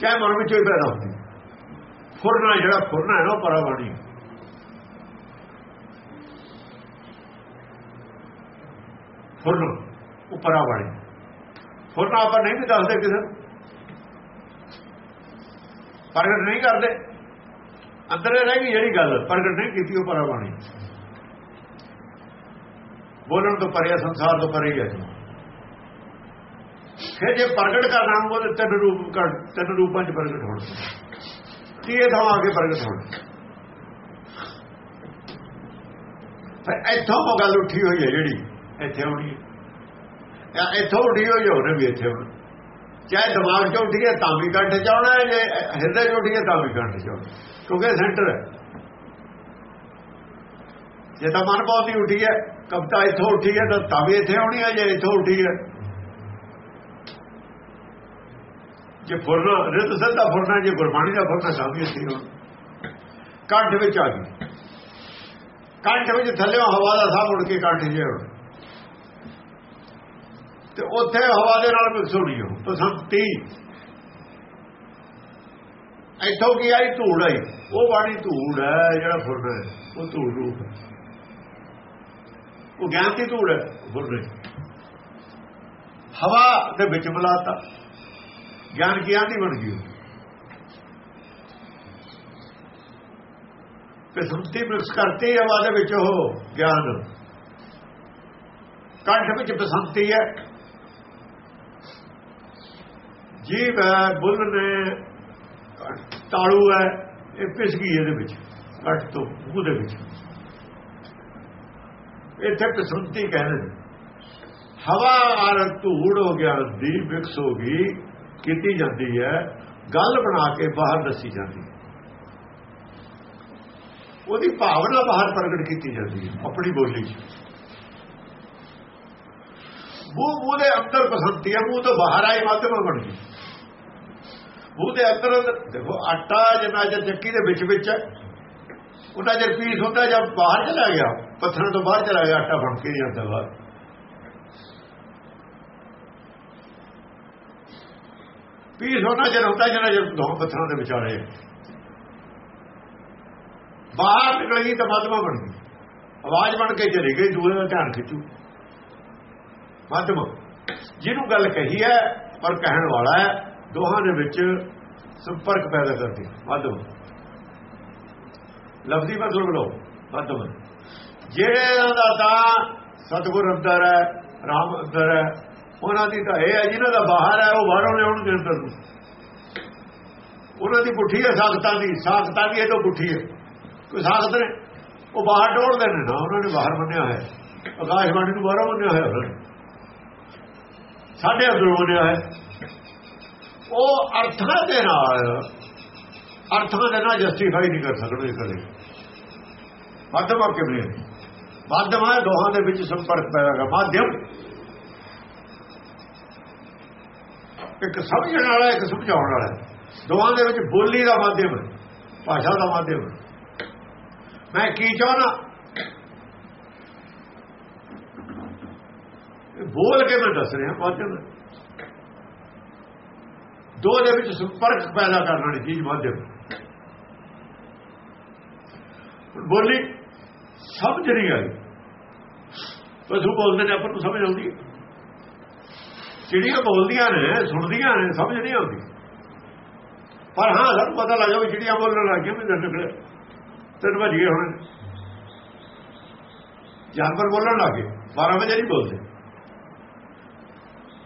B: ਚਾਹੇ ਮਨ ਵਿੱਚੋਂ ਹੀ ਪੈਦਾ ਹੁੰਦੀ। ਫੁਰਨਾ ਜਿਹੜਾ ਫੁਰਨਾ ਹੈ ਨਾ, ਉਹ ਪਰਾ ਬਾਣੀ ਹੈ। ਫੁਰਨਾ ਉਹ ਪਰਾ ਬਾਣੀ ਫੁਰਨਾ ਆਪਾਂ ਨਹੀਂ ਵੀ ਦੱਸਦੇ ਕਿਸੇ ਨੂੰ। ਪ੍ਰਗਟ ਨਹੀਂ ਕਰਦੇ। ਅੰਦਰੇ ਰਹਿ ਗਈ ਜਿਹੜੀ ਗੱਲ, ਪ੍ਰਗਟ ਨਹੀਂ ਕੀਤੀ ਉਹ ਪਰਾ ਬਾਣੀ ਬੋਲਣ ਤੋਂ ਪਰਿਆ ਸੰਸਾਰ ਤੋਂ ਪਰੇ ਹੈ ਫਿਰ ਜੇ ਪ੍ਰਗਟ ਕਰਨਾ ਨੂੰ ਬੋਲੇ ਤਿੰਨ ਰੂਪ ਕਰ, ਤਿੰਨ ਰੂਪਾਂ ਚ ਪ੍ਰਗਟ ਹੋਣਾ। ਤੀਏ ਥਾਂ ਆ ਕੇ ਪ੍ਰਗਟ ਹੋਣਾ। ਫਿਰ ਇੱਥੋਂ ਉਹ ਗੱਲ ਉੱਠੀ ਹੋਈ ਹੈ ਜਿਹੜੀ ਇੱਥੇ ਆਉਣੀ ਹੈ। ਇੱਥੋਂ ਉੱਠੀ ਹੋਈ ਹੈ ਉਹਨੇ ਵੀ ਇੱਥੇ ਆਉਣਾ। ਚਾਹੇ ਦਿਮਾਗ 'ਚ ਉੱਠੀਏ ਤਾਂ ਵੀ ਕੰਠ 'ਚ ਆਉਣਾ ਜੇ ਹਿਰਦੇ 'ਚ ਉੱਠੀਏ ਤਾਂ ਵੀ ਕੰਠ 'ਚ ਕਿਉਂਕਿ ਸੈਂਟਰ ਹੈ। ਜੇ ਤਾਂ ਮਨ ਬਹੁਤ ਹੀ ਉੱਠੀ ਹੈ ਕਵਿਤਾ ਇੱਥੋਂ ਉੱਠੀ ਹੈ, ਤਾਂ ਤਾਂ ਵੀ ਇੱਥੇ ਆਉਣੀ ਹੈ, ਜੇ ਇੱਥੋਂ ਉੱਠੀ ਹੈ। ਜੇ ਫੁਰਨਾ, ਰਿਤ ਸੱਦਾ ਫੁਰਨਾ, ਜੇ ਗੁਰਬਾਣੀ ਦਾ ਫੁਰਨਾ, ਤਾਂ ਵੀ ਇੱਥੇ ਆਉਣਾ। ਕੰਠ ਵਿੱਚ ਆ ਗਈ। ਕੰਠ ਵਿੱਚ ਥੱਲੇੋਂ ਹਵਾ ਦਾ ਸਾਹ ਮੁੜ ਕੇ ਕੰਠ ਜੇ ਹੋਣਾ ਤੇ ਉੱਥੇ ਹਵਾ ਦੇ ਨਾਲ ਮਿਕਸ ਹੋਣੀ ਉਹ ਬਸੰਤੀ ਇੱਥੋਂ ਕੀ ਆਈ? ਧੂੜ ਆਈ। ਉਹ ਬਾਣੀ ਧੂੜ ਹੈ, ਜਿਹੜਾ ਫੁਰਨਾ। ਹੈ ਉਹ ਧੂੜ ਰੂਪ ਹੈ। ਉਹ ਗਿਆਨ ਦੀ ਧੂੜ ਹੈ, ਫੁਰਨੇ। ਹਵਾ ਦੇ ਵਿੱਚ ਮਿਲਾਤਾ। ਗਿਆਨ ਕੀ ਦੀ ਬਣ ਗਈ ਬਸੰਤੀ ਮਿਕਸ ਕਰਤੀ ਹਵਾ ਦੇ ਵਿੱਚ ਉਹ ਗਿਆਨ। ਕੰਠ ਵਿੱਚ ਬਸੰਤੀ ਹੈ। ਜੀਵ ਹੈ, ਬੁੱਲ ਨੇ ਤਾਲੂ ਹੈ, ਇਹ ਪਿਸ ਗਈ ਇਹਦੇ ਵਿੱਚ, ਕੱਟ ਤੋਂ ਮੂੰਹ ਦੇ ਵਿੱਚ। ਇੱਥੇ ਪਸੰਤੀ ਕਹਿੰਦੇ ਨੇ। ਹਵਾ ਆਰ ਧੂੜ ਹੋ ਗਿਆ ਦੀ ਵਿਕਸ ਹੋ ਗਈ, ਕੀਤੀ ਜਾਂਦੀ ਹੈ, ਗੱਲ ਬਣਾ ਕੇ ਬਾਹਰ ਦੱਸੀ ਜਾਂਦੀ ਹੈ। ਉਹਦੀ ਭਾਵਨਾ ਬਾਹਰ ਪ੍ਰਗਟ ਕੀਤੀ ਜਾਂਦੀ ਹੈ, ਆਪਣੀ ਬੋਲੀ 'ਚ। ਮੂੰਹ ਮੂੰਹ ਦੇ ਅੰਦਰ ਪਸੰਤੀ ਹੈ, ਮੂੰਹ ਤੋਂ ਬਾਹਰ ਆਈ ਮਾਧਿਅਮ ਬਣ ਗਈ ਮੂੰਹ ਦੇ ਅੰਦਰ ਦੇਖੋ ਆਟਾ ਜਿੰਨਾ ਚਿਰ ਚੱਕੀ ਦੇ ਵਿੱਚ ਵਿੱਚ ਹੈ ਉਹਨਾਂ ਚਿਰ ਪੀਸ ਹੁੰਦਾ ਜਦ ਬਾਹਰ ਚਲਾ ਗਿਆ, ਪੱਥਰਾਂ ਤੋਂ ਬਾਹਰ ਚਲਾ ਗਿਆ, ਆਟਾ ਬਣ ਕੇ ਜਾਂਦਾ ਬਾਹਰ ਪੀਸ ਹੋਣਾ ਚਿਰ ਹੁੰਦਾ ਜਿਹੜਾ ਜਦ ਦੋ ਪੱਥਰਾਂ ਦੇ ਵਿਚਾਲੇ ਬਾਹਰ ਨਿਕਲ ਗਈ ਤਾਂ ਮਾਧਿਅਮ ਬਣ ਗਈ। ਆਵਾਜ਼ ਬਣ ਕੇ ਚਲੀ ਗਈ, ਦੂਰੇ ਦਾ ਧਿਆਨ ਖਿੱਚੂ। ਮਾਧਿਅਮ ਜਿਹਨੂੰ ਗੱਲ ਕਹੀ ਹੈ, ਪਰ ਕਹਿਣ ਵਾਲਾ ਹੈ ਦੋਹਾਂ ਦੇ ਵਿੱਚ ਸੰਪਰਕ ਪੈਦਾ ਕਰਦੀ। ਮਾਧਵ ਲਫ਼ਜ਼ੀ ਮਤਲਬ ਲੋ ਮਾਧਵ ਜਿਹੜਾ ਦਾ ਤਾਂ ਸਤਗੁਰ ਅੰਦਰ ਹੈ, ਰਾਮ ਅੰਦਰ ਹੈ, ਉਹਨਾਂ ਦੀ ਤਾਂ ਇਹ ਹੈ ਜਿਹਨਾਂ ਦਾ ਬਾਹਰ ਹੈ, ਉਹ ਬਾਹਰੋਂ ਨੇ ਉਹਨੂੰ ਅੰਦਰ ਨੂੰ। ਉਹਨਾਂ ਦੀ ਪੁੱਠੀ ਹੈ, ਸਾਖਤਾਂ ਦੀ। ਸਾਖਤਾਂ ਦੀ ਇਹ ਤੋਂ ਪੁੱਠੀ ਹੈ। ਕੋਈ ਸਾਖਤ ਨੇ? ਉਹ ਬਾਹਰ ਡੋੜਦੇ ਨੇ। ਨਾ, ਉਹਨਾਂ ਨੇ ਬਾਹਰ ਮੰਨਿਆ ਹੈ। ਆਕਾਸ਼ਵਾਣੀ ਨੂੰ ਬਾਹਰੋਂ ਮੰਨਿਆ ਹੋਇਆ ਉਹਨਾਂ ਨੇ ਸਾਡੇ ਅੰਦਰੋਂ ਮੰਨਿਆ ਹੈ। ਉਹ ਅਰਥਾਂ ਦੇ ਨਾਲ, ਅਰਥਾਂ ਦੇ ਨਾਲ ਜਸਟੀਫਾਈ ਨਹੀਂ ਕਰ ਸਕਦੇ ਕਦੇ। ਮਾਧਿਅਮ ਕਿਵੇਂ ਮਾਧਿਅਮ ਹੈ ਦੋਹਾਂ ਦੇ ਵਿੱਚ ਸੰਪਰਕ ਪੈਦਾ ਕਰ। ਮਾਧਿਅਮ। ਇੱਕ ਸਮਝਣ ਵਾਲਾ, ਇੱਕ ਸਮਝਾਉਣ ਵਾਲਾ। ਦੋਹਾਂ ਦੇ ਵਿੱਚ ਬੋਲੀ ਦਾ ਮਾਧਿਅਮ ਹੈ ਭਾਸ਼ਾ ਦਾ ਮਾਧਿਅਮ। ਮੈਂ ਕੀ ਚਾਹਨਾ ਬੋਲ ਕੇ ਮੈਂ ਦੱਸ ਰਿਹਾ, ਮਾਧਿਅਮ। ਦੋ ਦੇ ਵਿੱਚ ਸੰਪਰਕ ਪੈਦਾ ਕਰਨ ਵਾਲੀ ਚੀਜ਼ ਮਾਧਿਅਮ ਬੋਲੀ ਸਮਝ ਨਹੀਂ ਆਈ। ਪਸ਼ੂ ਬੋਲਦੇ ਨੇ, ਆਪਾਂ ਨੂੰ ਸਮਝ ਆਉਂਦੀ ਹੈ। ਚਿੜੀਆਂ ਬੋਲਦੀਆਂ ਨੇ, ਸੁਣਦੀਆਂ ਨੇ, ਸਮਝ ਨਹੀਂ ਆਉਂਦੀ। ਪਰ ਹਾਂ, ਸਾਨੂੰ ਪਤਾ ਲੱਗਾ ਵੀ ਚਿੜੀਆਂ ਬੋਲਣ ਲੱਗ ਗਈਆਂ ਵੀ ਨਿਕਲੇ ਤਿੰਨ ਵਜੇ ਹੁਣ। ਜਾਨਵਰ ਬੋਲਣ ਲੱਗੇ 12 ਵਜੇ ਨਹੀਂ ਬੋਲਦੇ।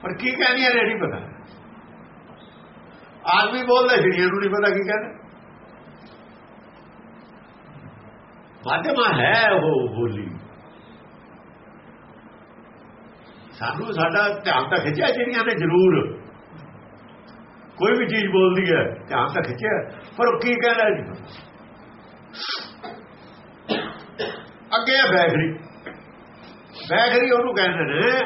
B: ਪਰ ਕੀ ਕਹਿੰਦੀਆਂ ਨੇ ਨਹੀਂ ਪਤਾ। ਆਦਮੀ ਬੋਲਦਾ ਚਿੜੀਆਂ ਨੂੰ ਨਹੀਂ ਪਤਾ ਕੀ ਕਹਿੰਦਾ। ਮਾਧਿਅਮਾ ਹੈ ਉਹ ਬੋਲੀ। ਸਾਨੂੰ ਸਾਡਾ ਧਿਆਨ ਤਾਂ ਖਿੱਚਿਆ ਜਿਹੜੀਆਂ ਨੇ ਜ਼ਰੂਰ। ਕੋਈ ਵੀ ਚੀਜ਼ ਬੋਲਦੀ ਹੈ, ਧਿਆਨ ਤਾਂ ਖਿੱਚਿਆ। ਪਰ ਉਹ ਕੀ ਕਹਿੰਦਾ ਜੀ? ਅੱਗੇ ਬੈਗਰੀ। ਬੈਗਰੀ ਉਹਨੂੰ ਕਹਿੰਦੇ ਨੇ,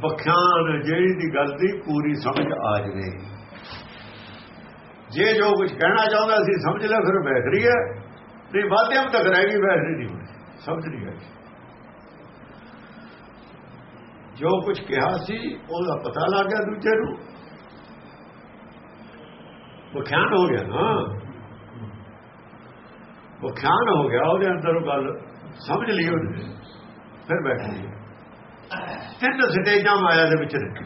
B: ਬਖਿਆਨ ਜਿਹੜੀ ਦੀ ਗੱਲ ਦੀ ਪੂਰੀ ਸਮਝ ਆ ਜਵੇ। ਜੇ ਜੋ ਕੁਝ ਕਹਿਣਾ ਚਾਹੁੰਦਾ ਸੀ, ਸਮਝ ਲੈ ਫਿਰ ਬੈਗਰੀ ਹੈ। ਨਹੀਂ ਮਾਧਿਅਮ ਤੱਕ ਰਹਿ ਗਈ ਬੈਗਰੀ ਨਹੀਂ ਸਮਝ ਨਹੀਂ ਆਈ। ਜੋ ਕੁਝ ਕਿਹਾ ਸੀ, ਉਹਦਾ ਪਤਾ ਲੱਗ ਗਿਆ ਦੂਜੇ ਨੂੰ। ਵਿਖਿਆਨ ਹੋ ਗਿਆ ਨਾ। ਵਿਖਿਆਨ ਹੋ ਗਿਆ, ਉਹਦੇ ਅੰਦਰ ਉਹ ਗੱਲ ਸਮਝ ਲਈ ਉਹਨੇ। ਫਿਰ ਬੈਠ ਗਈ। ਤਿੰਨ ਸਟੇਜਾਂ ਮਾਇਆ ਦੇ ਵਿੱਚ ਨੇ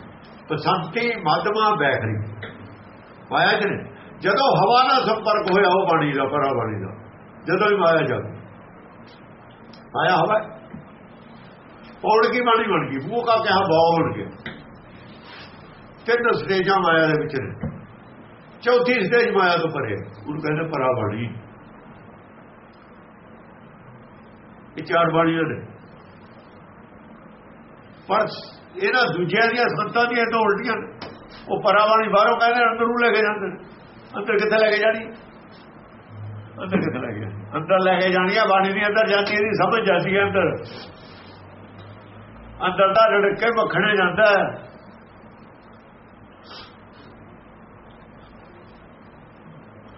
B: ਪਸੰਤੀ ਮਾਧਮਾ, ਬੈਖਰੀ। ਮਾਇਆ ਚ ਜਦੋਂ ਹਵਾ ਨਾਲ ਸੰਪਰਕ ਹੋਇਆ, ਉਹ ਬਾਣੀ ਦਾ, ਪਰਾ ਬਾਣੀ ਦਾ। ਜਦੋਂ ਹੀ ਮਾਇਆ ਜਾ ਮਾਇਆ ਹਵਾ ਪੌੜ ਕੀ ਬਾਣੀ ਬਣ ਗਈ। ਮੂੰਹ ਕਾ ਕਿਹਾ ਬਾਉ ਬਣ ਗਿਆ। ਤਿੰਨ ਸਟੇਜਾਂ ਮਾਇਆ ਦੇ ਵਿੱਚ ਨੇ। ਚੌਥੀ ਸਟੇਜ ਮਾਇਆ ਤੋਂ ਪਰੇ। ਉਹ ਕਹਿੰਦੇ ਪਰਾ ਬਾਣੀ। ਇਹ ਚਾਰ ਬਾਣੀਆਂ ਨੇ। ਪਰ ਇਹਨਾਂ ਦੂਜਿਆਂ ਦੀਆਂ ਸੰਤਾਂ ਦੀਆਂ ਤਾਂ ਉਲਟੀਆਂ ਨੇ। ਉਹ ਪਰਾਵਾਣੀ ਬਾਹਰੋਂ ਕਹਿੰਦੇ ਅੰਦਰ ਲੈ ਕੇ ਜਾਂਦੇ ਨੇ। ਅੰਦਰ ਕਿੱਥੇ ਲੈ ਕੇ ਜਾਣੀ? ਅੰਦਰ ਕਿੱਥੇ ਲੈ ਕੇ? ਅੰਦਰ ਲੈ ਕੇ ਜਾਣੀ ਆ ਬਾਣੀ ਦੀ ਅੰਦਰ ਜਾਂਦੀ ਇਹਦੀ ਸਮਝ ਜਾਂਦੀ ਹੈ ਅੰਦਰ। ਅੰਦਰ ਦਾ ਰੜਕੇ ਮੱਖਣੇ ਜਾਂਦਾ।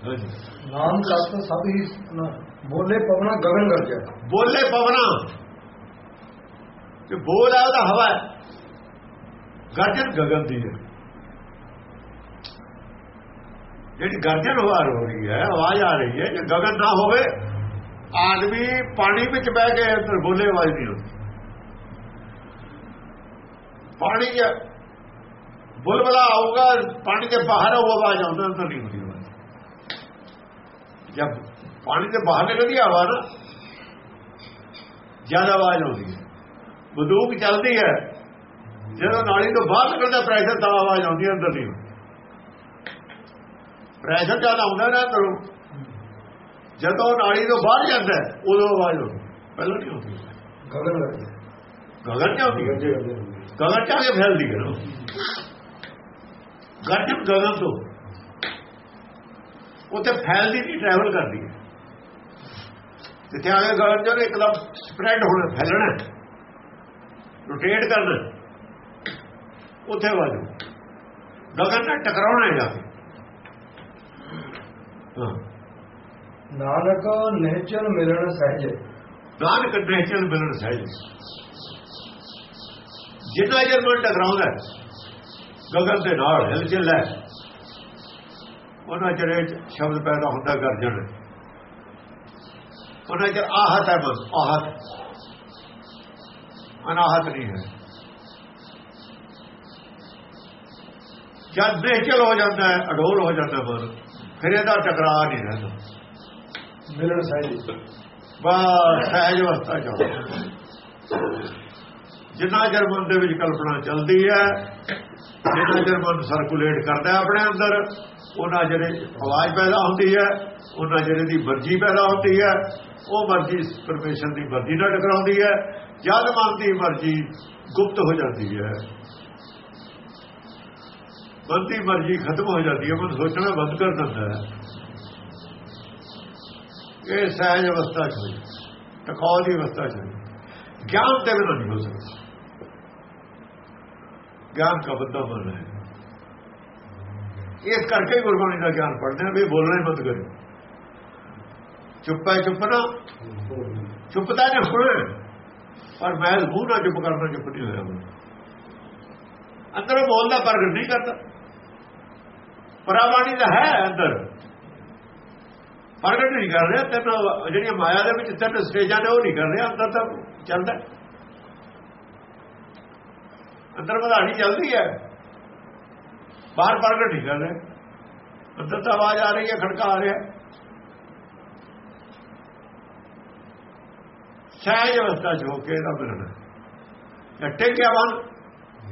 B: ਹੈ
A: ਨਾਮ ਤਤ ਸਭ ਹੀ ਬੋਲੇ ਪਵਨਾ ਗਗਨ ਗਰਜੈ
B: ਬੋਲੇ ਪਵਨਾ। ਕਿ ਬੋਲ ਆ ਉਹਦਾ ਹਵਾ। ਹੈ ਗਰਜਨ ਗਗਨ ਦੀ ਹੈ। ਜਿਹੜੀ ਗਰਜਨ ਹਵਾ ਹੋ ਰਹੀ ਹੈ, ਆਵਾਜ਼ ਆ ਰਹੀ ਹੈ, ਜੇ ਗਗਨ ਨਾ ਹੋਵੇ, ਆਦਮੀ ਪਾਣੀ ਵਿੱਚ ਬਹਿ ਕੇ ਅੰਦਰ ਬੋਲੇ ਆਵਾਜ਼ ਨਹੀਂ ਹੁੰਦੀ। ਪਾਣੀ ਚ ਬੁਲਬਲਾ ਆਊਗਾ, ਪਾਣੀ ਦੇ ਬਾਹਰ ਉਹ ਆਵਾਜ਼ ਆਉਂਦਾ, ਅੰਦਰ ਨਹੀਂ ਹੁੰਦੀ ਆਵਾਜ਼। ਜਦ ਪਾਣੀ ਦੇ ਬਾਹਰ ਨਿਕਲਦੀ ਹਵਾ ਨਾ, ਜ਼ਿਆਦਾ ਆਵਾਜ਼ ਆਉਂਦੀ ਹੈ। ਬੰਦੂਕ ਚੱਲਦੀ ਹੈ, ਜਦੋਂ ਨਾਲੀ ਤੋਂ ਬਾਹਰ ਨਿਕਲਦਾ ਪ੍ਰੈਸ਼ਰ ਤਾਂ ਆਵਾਜ਼ ਆਉਂਦੀ ਹੈ, ਅੰਦਰ ਨਹੀਂ ਪ੍ਰੈਸ਼ਰ ਜ਼ਿਆਦਾ ਆਉਂਦਾ ਨਾ ਅੰਦਰੋਂ ਜਦੋਂ ਨਾਲੀ ਤੋਂ ਬਾਹਰ ਜਾਂਦਾ ਉਦੋਂ ਆਵਾਜ਼ ਆਉਂਦੀ। ਪਹਿਲਾਂ ਨਹੀਂ ਆਉਂਦੀ।
A: ਗਗਨ ਗਰਜੈ
B: ਗਗਨ ਚ ਆਉਂਦੀ। ਗਗਨ ਚ ਆ ਕੇ ਫੈਲਦੀ ਨਾ। ਗਰਜਨ ਗਗਨ ਤੋਂ। ਉੱਥੇ ਫੈਲਦੀ ਨਹੀਂ ਟਰੈਵਲ ਕਰਦੀ ਹੈ। ਜਿੱਥੇ ਆ ਕੇ ਗਗਨ ਚ ਇੱਕਦਮ ਸਪਰੈਡ ਹੋਣਾ ਫੈਲਣਾ ਰੋਟੇਟ ਕਰਨਾ ਉੱਥੇ ਵਾਜੂ ਗਗਨ ਨਾਲ ਟਕਰਾਉਣਾ ਹੈ ਜਾ ਕੇ।
A: ਨਾਨਕ ਨਿਹਚਲ ਮਿਲਣ ਸਹਿਜ।
B: ਨਾਨਕ ਨੇਚਰ ਮਿਲਣ ਸਹਿਜ। ਜਿੰਨਾ ਜਰ ਮਨ ਟਕਰਾਉਂਦਾ ਗਗਨ ਦੇ ਨਾਲ ਹਿਲ ਚੱਲਦਾ ਹੈ, ਉਹਨਾਂ ਚਿਰ ਇਹ ਸ਼ਬਦ ਪੈਦਾ ਹੁੰਦਾ ਗਰਜਣ ਉਹਨਾਂ ਚਿਰ ਆਹਤ ਹੈ ਬਸ ਆਹਤ। ਅਨਾਹਤ ਨਹੀਂ ਹੈ। ਜਦ ਬੇਚਲ ਹੋ ਜਾਂਦਾ ਹੈ ਅਡੋਲ ਹੋ ਜਾਂਦਾ ਮਨ। ਫਿਰ ਇਹਦਾ ਟਕਰਾਅ ਨਹੀਂ ਰਹਿੰਦਾ।
A: ਮਿਲਣ ਸਹਿਜ।
B: ਬਸ ਸਹਿਜ ਅਵਸਥਾ ਚ ਜਿੰਨਾ ਚਿਰ ਮਨ ਦੇ ਵਿੱਚ ਕਲਪਨਾ ਚੱਲਦੀ ਹੈ ਜਿੰਨਾ ਚਿਰ ਮਨ ਸਰਕੂਲੇਟ ਕਰਦਾ ਆਪਣੇ ਅੰਦਰ ਉਹਨਾਂ ਜਿਹੜੇ ਆਵਾਜ਼ ਪੈਦਾ ਹੁੰਦੀ ਹੈ ਉਹਨਾਂ ਜਿਹੜੇ ਦੀ ਮਰਜ਼ੀ ਪੈਦਾ ਹੁੰਦੀ ਹੈ ਉਹ ਮਰਜ਼ੀ ਪਰਮੇਸ਼ਰ ਦੀ ਮਰਜ਼ੀ ਨਾਲ ਟਕਰਾਉਂਦੀ ਹੈ। ਜਦ ਮਨ ਦੀ ਮਰਜ਼ੀ ਗੁਪਤ ਹੋ ਜਾਂਦੀ ਹੈ ਮਨ ਦੀ ਮਰਜ਼ੀ ਖਤਮ ਹੋ ਜਾਂਦੀ ਹੈ ਮਨ ਸੋਚਣਾ ਬੰਦ ਕਰ ਦਿੰਦਾ ਹੈ ਇਹ ਸਹਿਜ ਅਵਸਥਾ ਚ ਹੋਈ ਟਕਾਉ ਦੀ ਅਵਸਥਾ ਚ ਹੋਈ ਗਿਆਨ ਤੇ ਬਿਨਾਂ ਨਹੀਂ ਹੋ ਸਕਦਾ ਗਿਆਨ ਦਾ ਬੰਦਾ ਬਣ ਹੈ ਇਸ ਕਰਕੇ ਹੀ ਗੁਰਬਾਣੀ ਦਾ ਗਿਆਨ ਪੜ੍ਹਦੇ ਆ ਵੀ ਬੋਲਣਾ ਹੀ ਬੰਦ ਕਰੋ ਚੁੱਪ ਹੈ ਚੁੱਪ ਨਾ ਚੁੱਪਦਾ ਨਹੀਂ ਹੋਣਾ ਪਰ ਮੈਂ ਮੂੰਹ ਨਾਲ ਚੁੱਪ ਕਰਨਾ ਚੁੱਪ ਨਹੀਂ ਹੋਇਆ ਮੈਨੂੰ। ਅੰਦਰੋਂ ਬੋਲਦਾ ਪ੍ਰਗਟ ਨਹੀਂ ਕਰਦਾ ਪਰਾਵਾਣੀ ਦਾ ਹੈ ਅੰਦਰ। ਪ੍ਰਗਟ ਨਹੀਂ ਕਰ ਰਿਹਾ, ਤੈਨੂੰ ਜਿਹੜੀਆਂ ਮਾਇਆ ਦੇ ਵਿੱਚ ਤਿੰਨ ਸਟੇਜਾਂ ਨੇ ਉਹ ਨਹੀਂ ਕਰ ਰਿਹਾ, ਅੰਦਰ ਤਾਂ ਚੱਲਦਾ। ਅੰਦਰ ਵਧਾਣੀ ਚੱਲਦੀ ਹੈ। ਬਾਹਰ ਪ੍ਰਗਟ ਨਹੀਂ ਕਰ ਰਿਹਾ। ਅੰਦਰ ਤਾਂ ਆਵਾਜ਼ ਆ ਰਹੀ ਹੈ, ਖੜਕਾ ਆ ਰਿਹਾ। ਸਹਿਜ ਅਵਸਥਾ ਚ ਹੋ ਕੇ ਇਹਦਾ ਮਿਲਣਾ। ਜਾਂ ਟੇਕਿਆ ਬਣ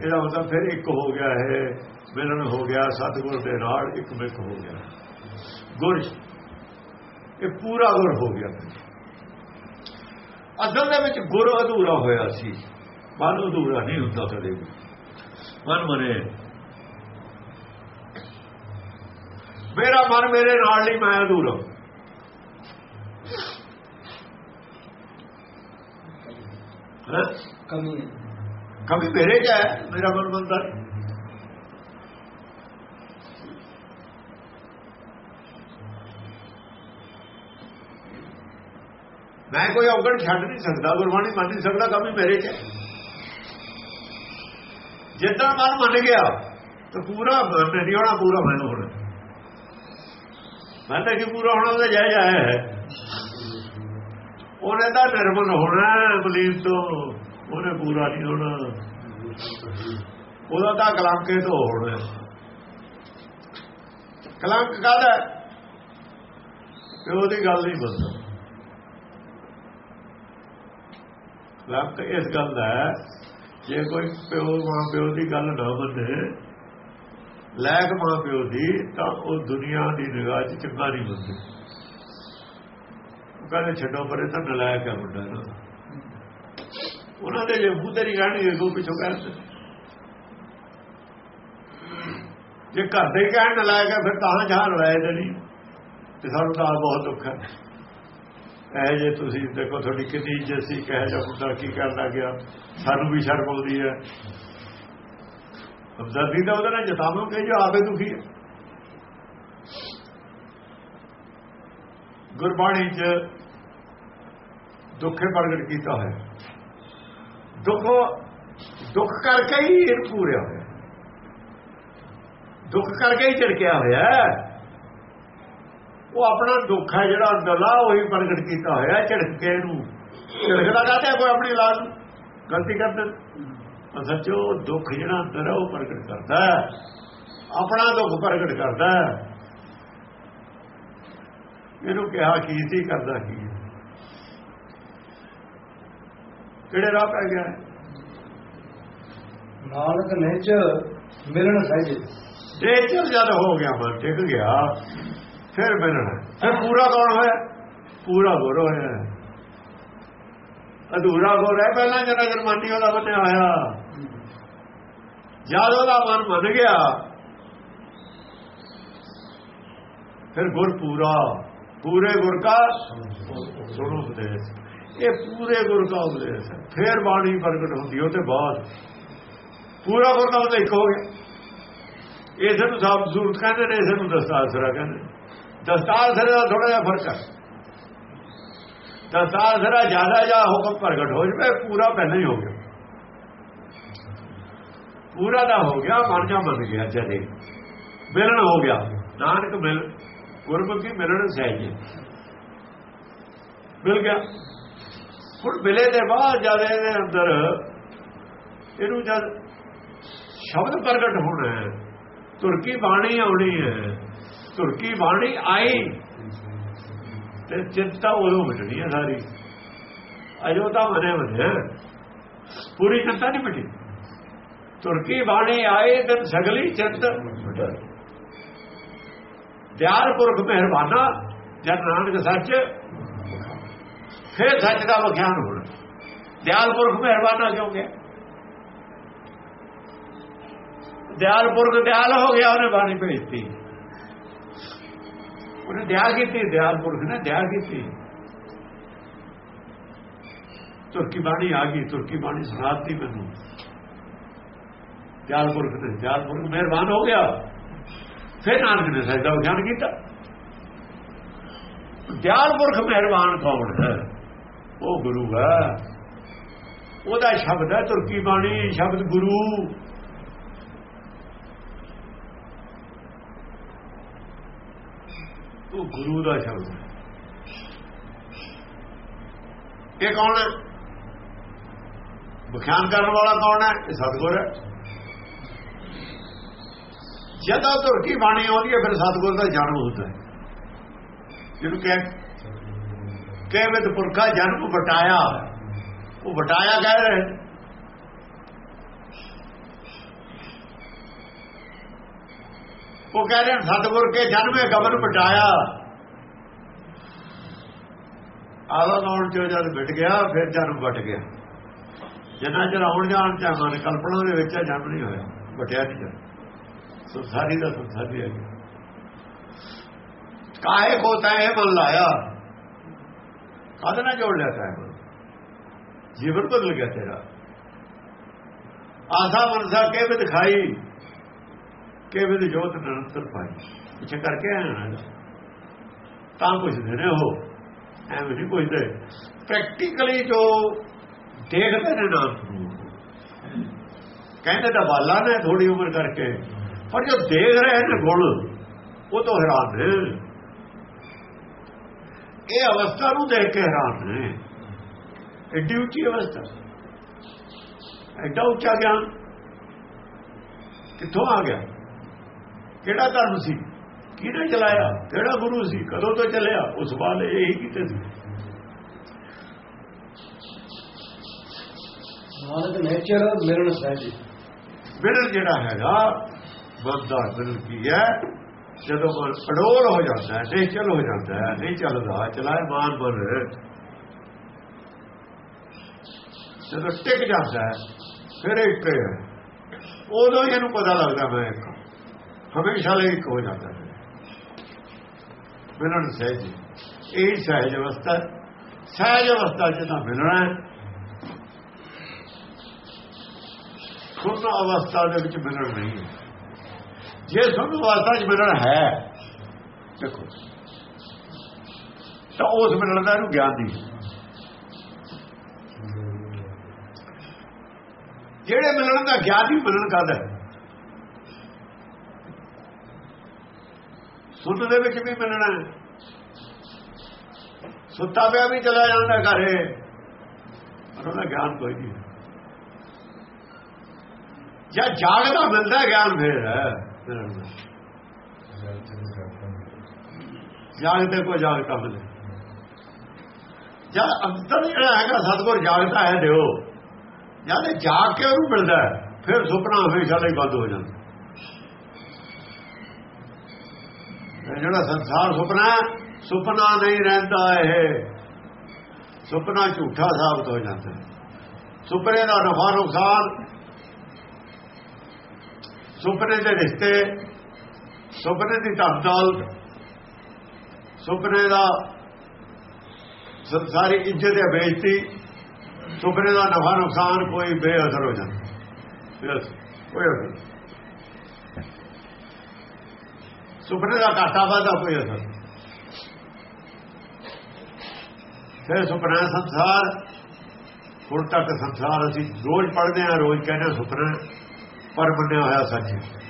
B: ਇਹਦਾ ਮਤਲਬ ਫਿਰ ਇੱਕ ਹੋ ਗਿਆ ਹੈ ਮਿਲਣ ਹੋ ਗਿਆ ਸਤਿਗੁਰ ਦੇ ਨਾਲ ਇੱਕ ਮਿਕ ਹੋ ਗਿਆ। ਗੁਰ ਇਹ ਪੂਰਾ ਗੁਰ ਹੋ ਗਿਆ। ਅਸਲ ਦੇ ਵਿੱਚ ਗੁਰ ਅਧੂਰਾ ਹੋਇਆ ਸੀ। ਮਨ ਅਧੂਰਾ ਨਹੀਂ ਹੁੰਦਾ ਕਦੇ ਵੀ। ਮਨ ਮਨੇ ਮੇਰਾ ਮਨ ਮੇਰੇ ਨਾਲ ਨਹੀਂ ਮੈਂ ਅਧੂਰਾ?
A: ਕਮੀ
B: ਕभी ਮੇਰੇ ਚ ਹੈ ਮੇਰਾ ਮਨ ਬੰਦਾ ਨਹੀਂ। ਮੈਂ ਕੋਈ ਔਗਣ ਛੱਡ ਨਹੀਂ ਸਕਦਾ, ਗੁਰਬਾਣੀ ਮੰਨ ਨਹੀਂ ਸਕਦਾ ਕभी ਮੇਰੇ ਚ ਜਿੱਦਾਂ ਮਨ ਮੰਨ ਗਿਆ, ਤਾਂ ਪੂਰਾ ਨਹੀਂ ਹੋਣਾ, ਪੂਰਾ ਮਨ ਹੋਣਾ। ਮਨ ਤਾਂ ਕਿ ਪੂਰਾ ਹੋਣਾ, ਉਹਦਾ ਜਾਇ ਆਇਆ ਹੈ। ਉਹਨੇ ਤਾਂ ਨਿਰਮਲ ਹੋਣਾ ਬਲੀਨ ਤੋਂ। ਉਹਨੇ ਪੂਰਾ ਨਹੀਂ ਹੋਣਾ। ਉਹਦਾ ਤਾਂ ਕਲੰਕ ਕਲੰਕੇ ਤੋਂ ਹੋਣਾ। ਕਲੰਕ ਕਾਹਦਾ ਤੇ ਉਹਦੀ ਗੱਲ ਨਹੀਂ ਬੰਦਾ ਕਲੰਕ ਇਸ ਗੱਲ ਦਾ, ਜੇ ਕੋਈ ਪਿਓ ਮਾਂ ਪਿਓ ਦੀ ਗੱਲ ਨਾ ਮੰਨੇ, ਲੈਕ ਮਾਂ ਪਿਓ ਦੀ, ਤਾਂ ਉਹ ਦੁਨੀਆ ਦੀ ਨਿਗਾਹ 'ਚ ਚੰਗਾ ਨਹੀਂ ਬੰਦੇ ਕਹਿੰਦੇ ਛੱਡੋ ਪਰੇ, ਤਾਂ ਨਲਾਇਕ ਹੈ ਮੁੰਡਾ ਨਾ ਉਹਨਾਂ ਦੇ ਜੇ ਮੂੰਹ ਤੇ ਨਹੀਂ ਕਹਿਣਗੇ ਕੋਈ ਪਿੱਛੋਂ ਕਹਿੰਦੇ ਜੇ ਘਰ ਦੇ ਕਹਿਣ ਲਾਇਕ ਹੈ ਫਿਰ ਤਾਂ ਜਹਾਂ ਲੜਾਏ ਤੇ ਨਹੀਂ। ਤੇ ਸਾਨੂੰ ਤਾਂ ਬਹੁਤ ਦੁੱਖ ਹੈ। ਇਹ ਜੇ ਤੁਸੀਂ ਦੇਖੋ ਤੁਹਾਡੀ ਕਿੰਨੀ ਇੱਜ਼ਤ ਸੀ, ਕਹੇ ਜਾ ਪੁੱਤਰ ਕੀ ਕਰਦਾ ਗਿਆ, ਸਾਨੂੰ ਵੀ ਸ਼ਰਮ ਆਉਂਦੀ ਹੈ। ਹਮਦਰਦੀ ਦਾ ਉਹਦਾ ਨਾਲ ਜਤਾਵੋ ਕਿ ਜੋ ਆਪੇ ਦੁਖੀ ਹੈ। ਗੁਰਬਾਣੀ 'ਚ ਦੁੱਖੇ ਪ੍ਰਗਟ ਕੀਤਾ ਹੋਇਆ ਦੁੱਖ ਦੁੱਖ ਕਰਕੇ ਹੀ ਇਹ ਪੂਰਿਆ ਹੋਇਆ ਦੁੱਖ ਕਰਕੇ ਹੀ ਝੜਕਿਆ ਹੋਇਆ ਉਹ ਆਪਣਾ ਦੁੱਖ ਹੈ ਜਿਹੜਾ ਅੰਦਰਲਾ ਉਹੀ ਪ੍ਰਗਟ ਕੀਤਾ ਹੋਇਆ ਝੜਕੇ ਨੂੰ। ਝੜਕਦਾ ਕਹਤਾ ਕੋਈ ਆਪਣੀ ਔਲਾਦ ਨੂੰ? ਗਲਤੀ ਕਰਦਾ ਪਰ ਸੱਚੋ ਦੁੱਖ ਜਿਹੜਾ ਅੰਦਰ ਹੈ ਉਹ ਪ੍ਰਗਟ ਕਰਦਾ ਆਪਣਾ ਦੁੱਖ ਪ੍ਰਗਟ ਕਰਦਾ ਇਹਨੂੰ ਕਿਹਾ ਕੀ ਸੀ ਕਰਦਾ ਕੀ। ਕਿਹੜੇ ਰਾਹ ਪੈ ਗਿਆ?
A: ਨਾਨਕ ਨਿਚ ਮਿਲਣ ਸਹਿਜ।
B: ਨੇਚਰ ਜਦ ਹੋ ਗਿਆ ਮਨ ਟਿਕ ਗਿਆ। ਫਿਰ ਮਿਲਣਾ ਫਿਰ ਪੂਰਾ ਕੌਣ ਹੋਇਆ? ਪੂਰਾ ਗੁਰ ਹੋਇਆ। ਅਧੂਰਾ ਗੁਰ ਹੈ। ਪਹਿਲਾਂ ਜਿਹੜਾ ਜਰਮਾਨੀ ਉਹਦਾ ਬਣਿਆ ਹੋਇਆ। ਜਦ ਉਹਦਾ ਮਨ ਮੰਨ ਗਿਆ, ਫਿਰ ਗੁਰ ਪੂਰਾ। ਪੂਰੇ ਗੁਰ ਕਾ ਸੁਣੋ ਉਪਦੇਸ਼। ਇਹ ਪੂਰੇ ਗੁਰ ਕਾ ਉਪਦੇਸ਼ ਹੈ। ਫਿਰ ਬਾਣੀ ਪ੍ਰਗਟ ਹੁੰਦੀ ਉਹ ਤੇ ਬਾਅਦ। ਪੂਰਾ ਗੁਰ ਦਾ ਮਤਲਬ ਇੱਕ ਹੋ ਗਿਆ। ਇਸ ਨੂੰ ਸਾਬ ਸੂਰਤ ਕਹਿੰਦੇ ਨੇ ਇਸ ਨੂੰ ਦਸਤਾਸਰਾ ਕਹਿੰਦੇ ਦਸਤਾਰ ਸਿਰੇ ਦਾ ਥੋੜਾ ਜਿਹਾ ਫ਼ਰਕ ਹੈ ਦਸਤਾਰ ਸਿਰਾ ਜ਼ਿਆਦਾ ਜਾਂ ਹੁਕਮ ਪ੍ਰਗਟ ਹੋ ਜਵੇ, ਪੂਰਾ ਪਹਿਲਾਂ ਹੀ ਹੋ ਗਿਆ। ਪੂਰਾ ਦਾ ਹੋ ਗਿਆ ਮਨ ਜਾ ਮੰਨ ਗਿਆ ਜਦੇ। ਮਿਲਣ ਹੋ ਗਿਆ। ਨਾਨਕ ਮਿਲ, ਗੁਰਮੁਖੀ ਮਿਲਣ ਸਹਿਜੇ ਮਿਲ ਗਿਆ। ਹੁਣ ਮਿਲੇ ਦੇ ਬਾਅਦ ਜਦ ਇਹਦੇ ਅੰਦਰ ਇਹਨੂੰ ਜਦ ਸ਼ਬਦ ਪ੍ਰਗਟ ਹੋਣਾ ਹੈ ਤੁਰਕੀ ਬਾਣੀ ਆਉਣੀ ਹੈ ਤੁਰਕੀ ਬਾਣੀ ਆਈ। ਤੇ ਚਿੰਤਾ ਉਦੋਂ ਮਿਟਣੀ ਹੈ ਸਾਰੀ। ਅਜੋ ਤਾਂ ਮਨੇ ਮਨੇ। ਪੂਰੀ ਚਿੰਤਾ ਨਹੀਂ ਮਿਟੀ। ਤੁਰਕੀ ਬਾਣੀ ਆਏ ਤੇ ਸਗਲੀ ਚਿੰਤ। ਦਿਆਲ ਪੁਰਖ ਮਿਹਰਬਾਨਾ ਜਦ ਨਾਨਕ ਸੱਚ। ਫਿਰ ਸੱਚ ਦਾ ਵਿਖਿਆਨ ਹੋਣਾ। ਦਿਆਲ ਪੁਰਖ ਮਿਹਰਬਾਨਾ ਕਿਉਂ ਗਿਆ? ਦਿਆਲ ਪੁਰਖ ਦਿਆਲ ਹੋ ਗਿਆ, ਉਹਨੇ ਬਾਣੀ ਭੇਜਤੀ। ਉਹਨੇ ਦਿਆ ਕੀਤੀ, ਦਿਆਲ ਪੁਰਖ ਨੇ ਦਿਆ ਕੀਤੀ। ਤੁਰਕੀ ਬਾਣੀ ਆ ਗਈ, ਤੁਰਕੀ ਬਾਣੀ ਸੁਣਾਤੀ ਮੈਨੂੰ। ਦਿਆਲ ਪੁਰਖ ਨੇ ਦਿਆਲ ਪੁਰਖ ਮਿਹਰਬਾਨ ਹੋ ਗਿਆ। ਫਿਰ ਨਾਨਕ ਨੇ ਸਜਦਾ ਗਿਆਨ ਕੀਤਾ। ਦਿਆਲ ਪੁਰਖ ਮਿਹਰਬਾਨ ਕੌਣ ਹੈ? ਉਹ ਗੁਰੂ ਹੈ। ਉਹਦਾ ਸ਼ਬਦ ਹੈ ਤੁਰਕੀ ਬਾਣੀ, ਸ਼ਬਦ ਗੁਰੂ। ਉਹ ਗੁਰੂ ਦਾ ਸ਼ਬਦ ਹੈ। ਇਹ ਕੌਣ ਹੈ? ਵਿਖਿਆਨ ਕਰਨ ਵਾਲਾ ਕੌਣ ਹੈ? ਇਹ ਸਤਗੁਰ ਹੈ। ਜਦੋਂ ਧੁਰਕੀ ਬਾਣੀ ਆਉਂਦੀ ਹੈ, ਫਿਰ ਸਤਗੁਰ ਦਾ ਜਨਮ ਹੁੰਦਾ ਹੈ। ਜਿਹਨੂੰ ਕਹਿ ਕੇਵਤ ਪੁਰਖਾ ਜਨਮ ਵਟਾਇਆ ਉਹ ਵਟਾਇਆ ਕਹਿ ਰਹੇ ਉਹ ਕਹਿ ਰਹੇ ਸਤਗੁਰ ਕੇ ਜਨਮੇ ਗਮਨ ਬਟਾਇਆ ਆਲਾ ਨੌਣ ਚੋ ਜਦ ਮਿਟ ਗਿਆ, ਫਿਰ ਜਨਮ ਵਟ ਗਿਆ। ਜਿੰਨਾ ਚਿਰ ਆਉਣ ਜਾਣ ਚ ਮਨ, ਕਲਪਨਾ ਦੇ ਵਿੱਚ ਜਨਮ ਨਹੀਂ ਹੋਇਆ ਬਟਿਆ ਨਹੀਂ ਜਨਮ ਸੰਸਾਰੀ ਦਾ ਸੰਸਾਰੀ ਹੈ ਕਾਹੇ ਕੋ ਤੈ ਮਨ ਲਾਇਆ? ਕਾਹਦੇ ਨਾ ਜੋੜ ਲਿਆ ਤੈ ਜੀਵਨ ਬਦਲ ਗਿਆ ਤੇਰਾ। ਆਸਾ ਮਨਸਾ ਕੇ ਵੀ ਦਿਖਾਈ ਕੇ ਜੋਤ ਨਿਰੰਤਰ ਪਾਈ ਪਿੱਛੇ ਕਰਕੇ ਆਇਆ ਤਾਂ ਪੁੱਛਦੇ ਨੇ ਉਹ। ਐਵੇਂ ਨਹੀਂ ਪੁੱਛਦੇ। ਪ੍ਰੈਕਟੀਕਲੀ ਜੋ ਦੇਖਦੇ ਨੇ ਨਾਮ ਨੂੰ ਕਹਿੰਦੇ ਤਾਂ ਬਾਲਾ ਨੇ ਥੋੜੀ ਉਮਰ ਕਰਕੇ। ਪਰ ਜੋ ਦੇਖ ਰਹੇ ਨੇ ਗੁਣ, ਉਹ ਤੋਂ ਹੈਰਾਨ ਨੇ। ਇਹ ਅਵਸਥਾ ਨੂੰ ਦੇਖ ਕੇ ਹੈਰਾਨ ਨੇ। ਐਡੀ ਉੱਚੀ ਅਵਸਥਾ। ਐਡਾ ਉੱਚਾ ਗਿਆਨ ਕਿੱਥੋਂ ਆ ਗਿਆ? ਕਿਹੜਾ ਧਰਮ ਸੀ? ਕਿਹਨੇ ਚਲਾਇਆ? ਕਿਹੜਾ ਗੁਰੂ ਸੀ? ਕਦੋਂ ਤੋਂ ਚੱਲਿਆ? ਉਸ ਬਾਅਦ ਇਹ ਹੀ ਕੀਤੇ ਸੀ।
A: ਨਾਨਕ ਨੇਚਰ ਮਿਲਣ ਸਹਿਜ
B: ਮਿਲਣ ਜਿਹੜਾ ਹੈਗਾ ਬੰਦਾ ਮਿਲਣ ਕੀ ਹੈ? ਜਦੋਂ ਅਡੋਲ ਹੋ ਜਾਂਦਾ ਹੈ ਨਹੀਂ ਚੱਲ ਹੋ ਜਾਂਦਾ ਹੈ ਨਹੀਂ ਚੱਲਦਾ ਚਲਾਏ ਮਾਨ ਬਨ ਜਦੋਂ ਟਿਕ ਜਾਂਦਾ ਹੈ ਫਿਰ ਹੈ। ਉਦੋਂ ਇਹਨੂੰ ਪਤਾ ਲੱਗਦਾ ਮੈਂ ਇੱਕ। ਹਮੇਸ਼ਾ ਲਈ ਇੱਕ ਹੋ ਜਾਂਦਾ ਹੈ। ਮਿਲਣ ਸਹਿਜ ਇਹ ਸਹਿਜ ਅਵਸਥਾ ਸਹਿਜ ਅਵਸਥਾ ਚ ਤਾਂ ਮਿਲਣਾ ਹੈ। ਸੁਣ ਅਵਸਥਾ ਦੇ ਵਿੱਚ ਮਿਲਣ ਨਹੀਂ ਹੈ। ਜੇ ਸੁਣ ਅਵਸਥਾ ਚ ਮਿਲਣ ਹੈ, ਦੇਖੋ, ਤਾਂ ਉਸ ਮਿਲਣ ਦਾ ਇਹਨੂੰ ਗਿਆਨ ਦੀ ਜਿਹੜੇ ਮਿਲਣ ਦਾ ਗਿਆਨ ਹੀ ਮਿਲਣ ਕਾਦਾ ਸੁੱਤ ਦੇ ਵਿੱਚ ਵੀ ਮਿਲਣਾ ਸੁੱਤਾ ਪਿਆ ਵੀ ਚਲਾ ਜਾਂਦਾ ਘਰੇ ਪਰ ਉਹਦਾ ਗਿਆਨ ਕੋਈ ਨਹੀਂ। ਜਾਂ ਜਾਗਦਾ ਮਿਲਦਾ ਗਿਆਨ ਫਿਰ ਹੈ। ਮਿਲਣ ਦਾ ਜਾਗਦੇ ਕੋ ਜਾਗਦਾ ਮਿਲੇ। ਜਦ ਅੰਦਰ ਜਿਹੜਾ ਹੈਗਾ, ਸਤਗੁਰ ਜਾਗਦਾ ਹੈ ਦਿਓ। ਜਦ ਜਾਗ ਕੇ ਉਹਨੂੰ ਮਿਲਦਾ ਫਿਰ ਸੁਪਨਾ ਹਮੇਸ਼ਾ ਲਈ ਬੰਦ ਹੋ ਜਾਂਦਾ ਇਹ ਜਿਹੜਾ ਸੰਸਾਰ ਸੁਪਨਾ ਸੁਪਨਾ ਨਹੀਂ ਰਹਿੰਦਾ ਇਹ। ਸੁਪਨਾ ਝੂਠਾ ਸਾਬਤ ਹੋ ਜਾਂਦਾ ਹੈ। ਸੁਪਨੇ ਦਾ ਨਫਾ ਨੁਕਸਾਨ, ਸੁਪਨੇ ਦੇ ਰਿਸ਼ਤੇ, ਸੁਪਨੇ ਦੀ ਧਨ ਸੁਪਨੇ ਦਾ ਸੰਸਾਰੀ ਇੱਜ਼ਤ ਹੈ ਬੇਇੱਜ਼ਤੀ, ਸੁਪਨੇ ਦਾ ਨਫਾ ਨੁਕਸਾਨ ਕੋਈ ਬੇਅਸਰ ਹੋ ਜਾਂਦਾ। ਕੋਈ ਅਸਰ ਨਹੀਂ। ਸੁਪਨੇ ਦਾ ਘਾਟਾ ਵਾਧਾ ਕੋਈ ਅਸਰ ਫਿਰ ਸੁਪਨਾ ਸੰਸਾਰ। ਹੁਣ ਤੱਕ ਸੰਸਾਰ ਅਸੀਂ ਰੋਜ਼ ਪੜ੍ਹਦੇ ਹਾਂ, ਰੋਜ਼ ਕਹਿੰਦੇ ਹਾਂ ਸੁਪਨਾ ਪਰ ਮੰਨਿਆ ਹੋਇਆ ਸੱਚ ਹੈ।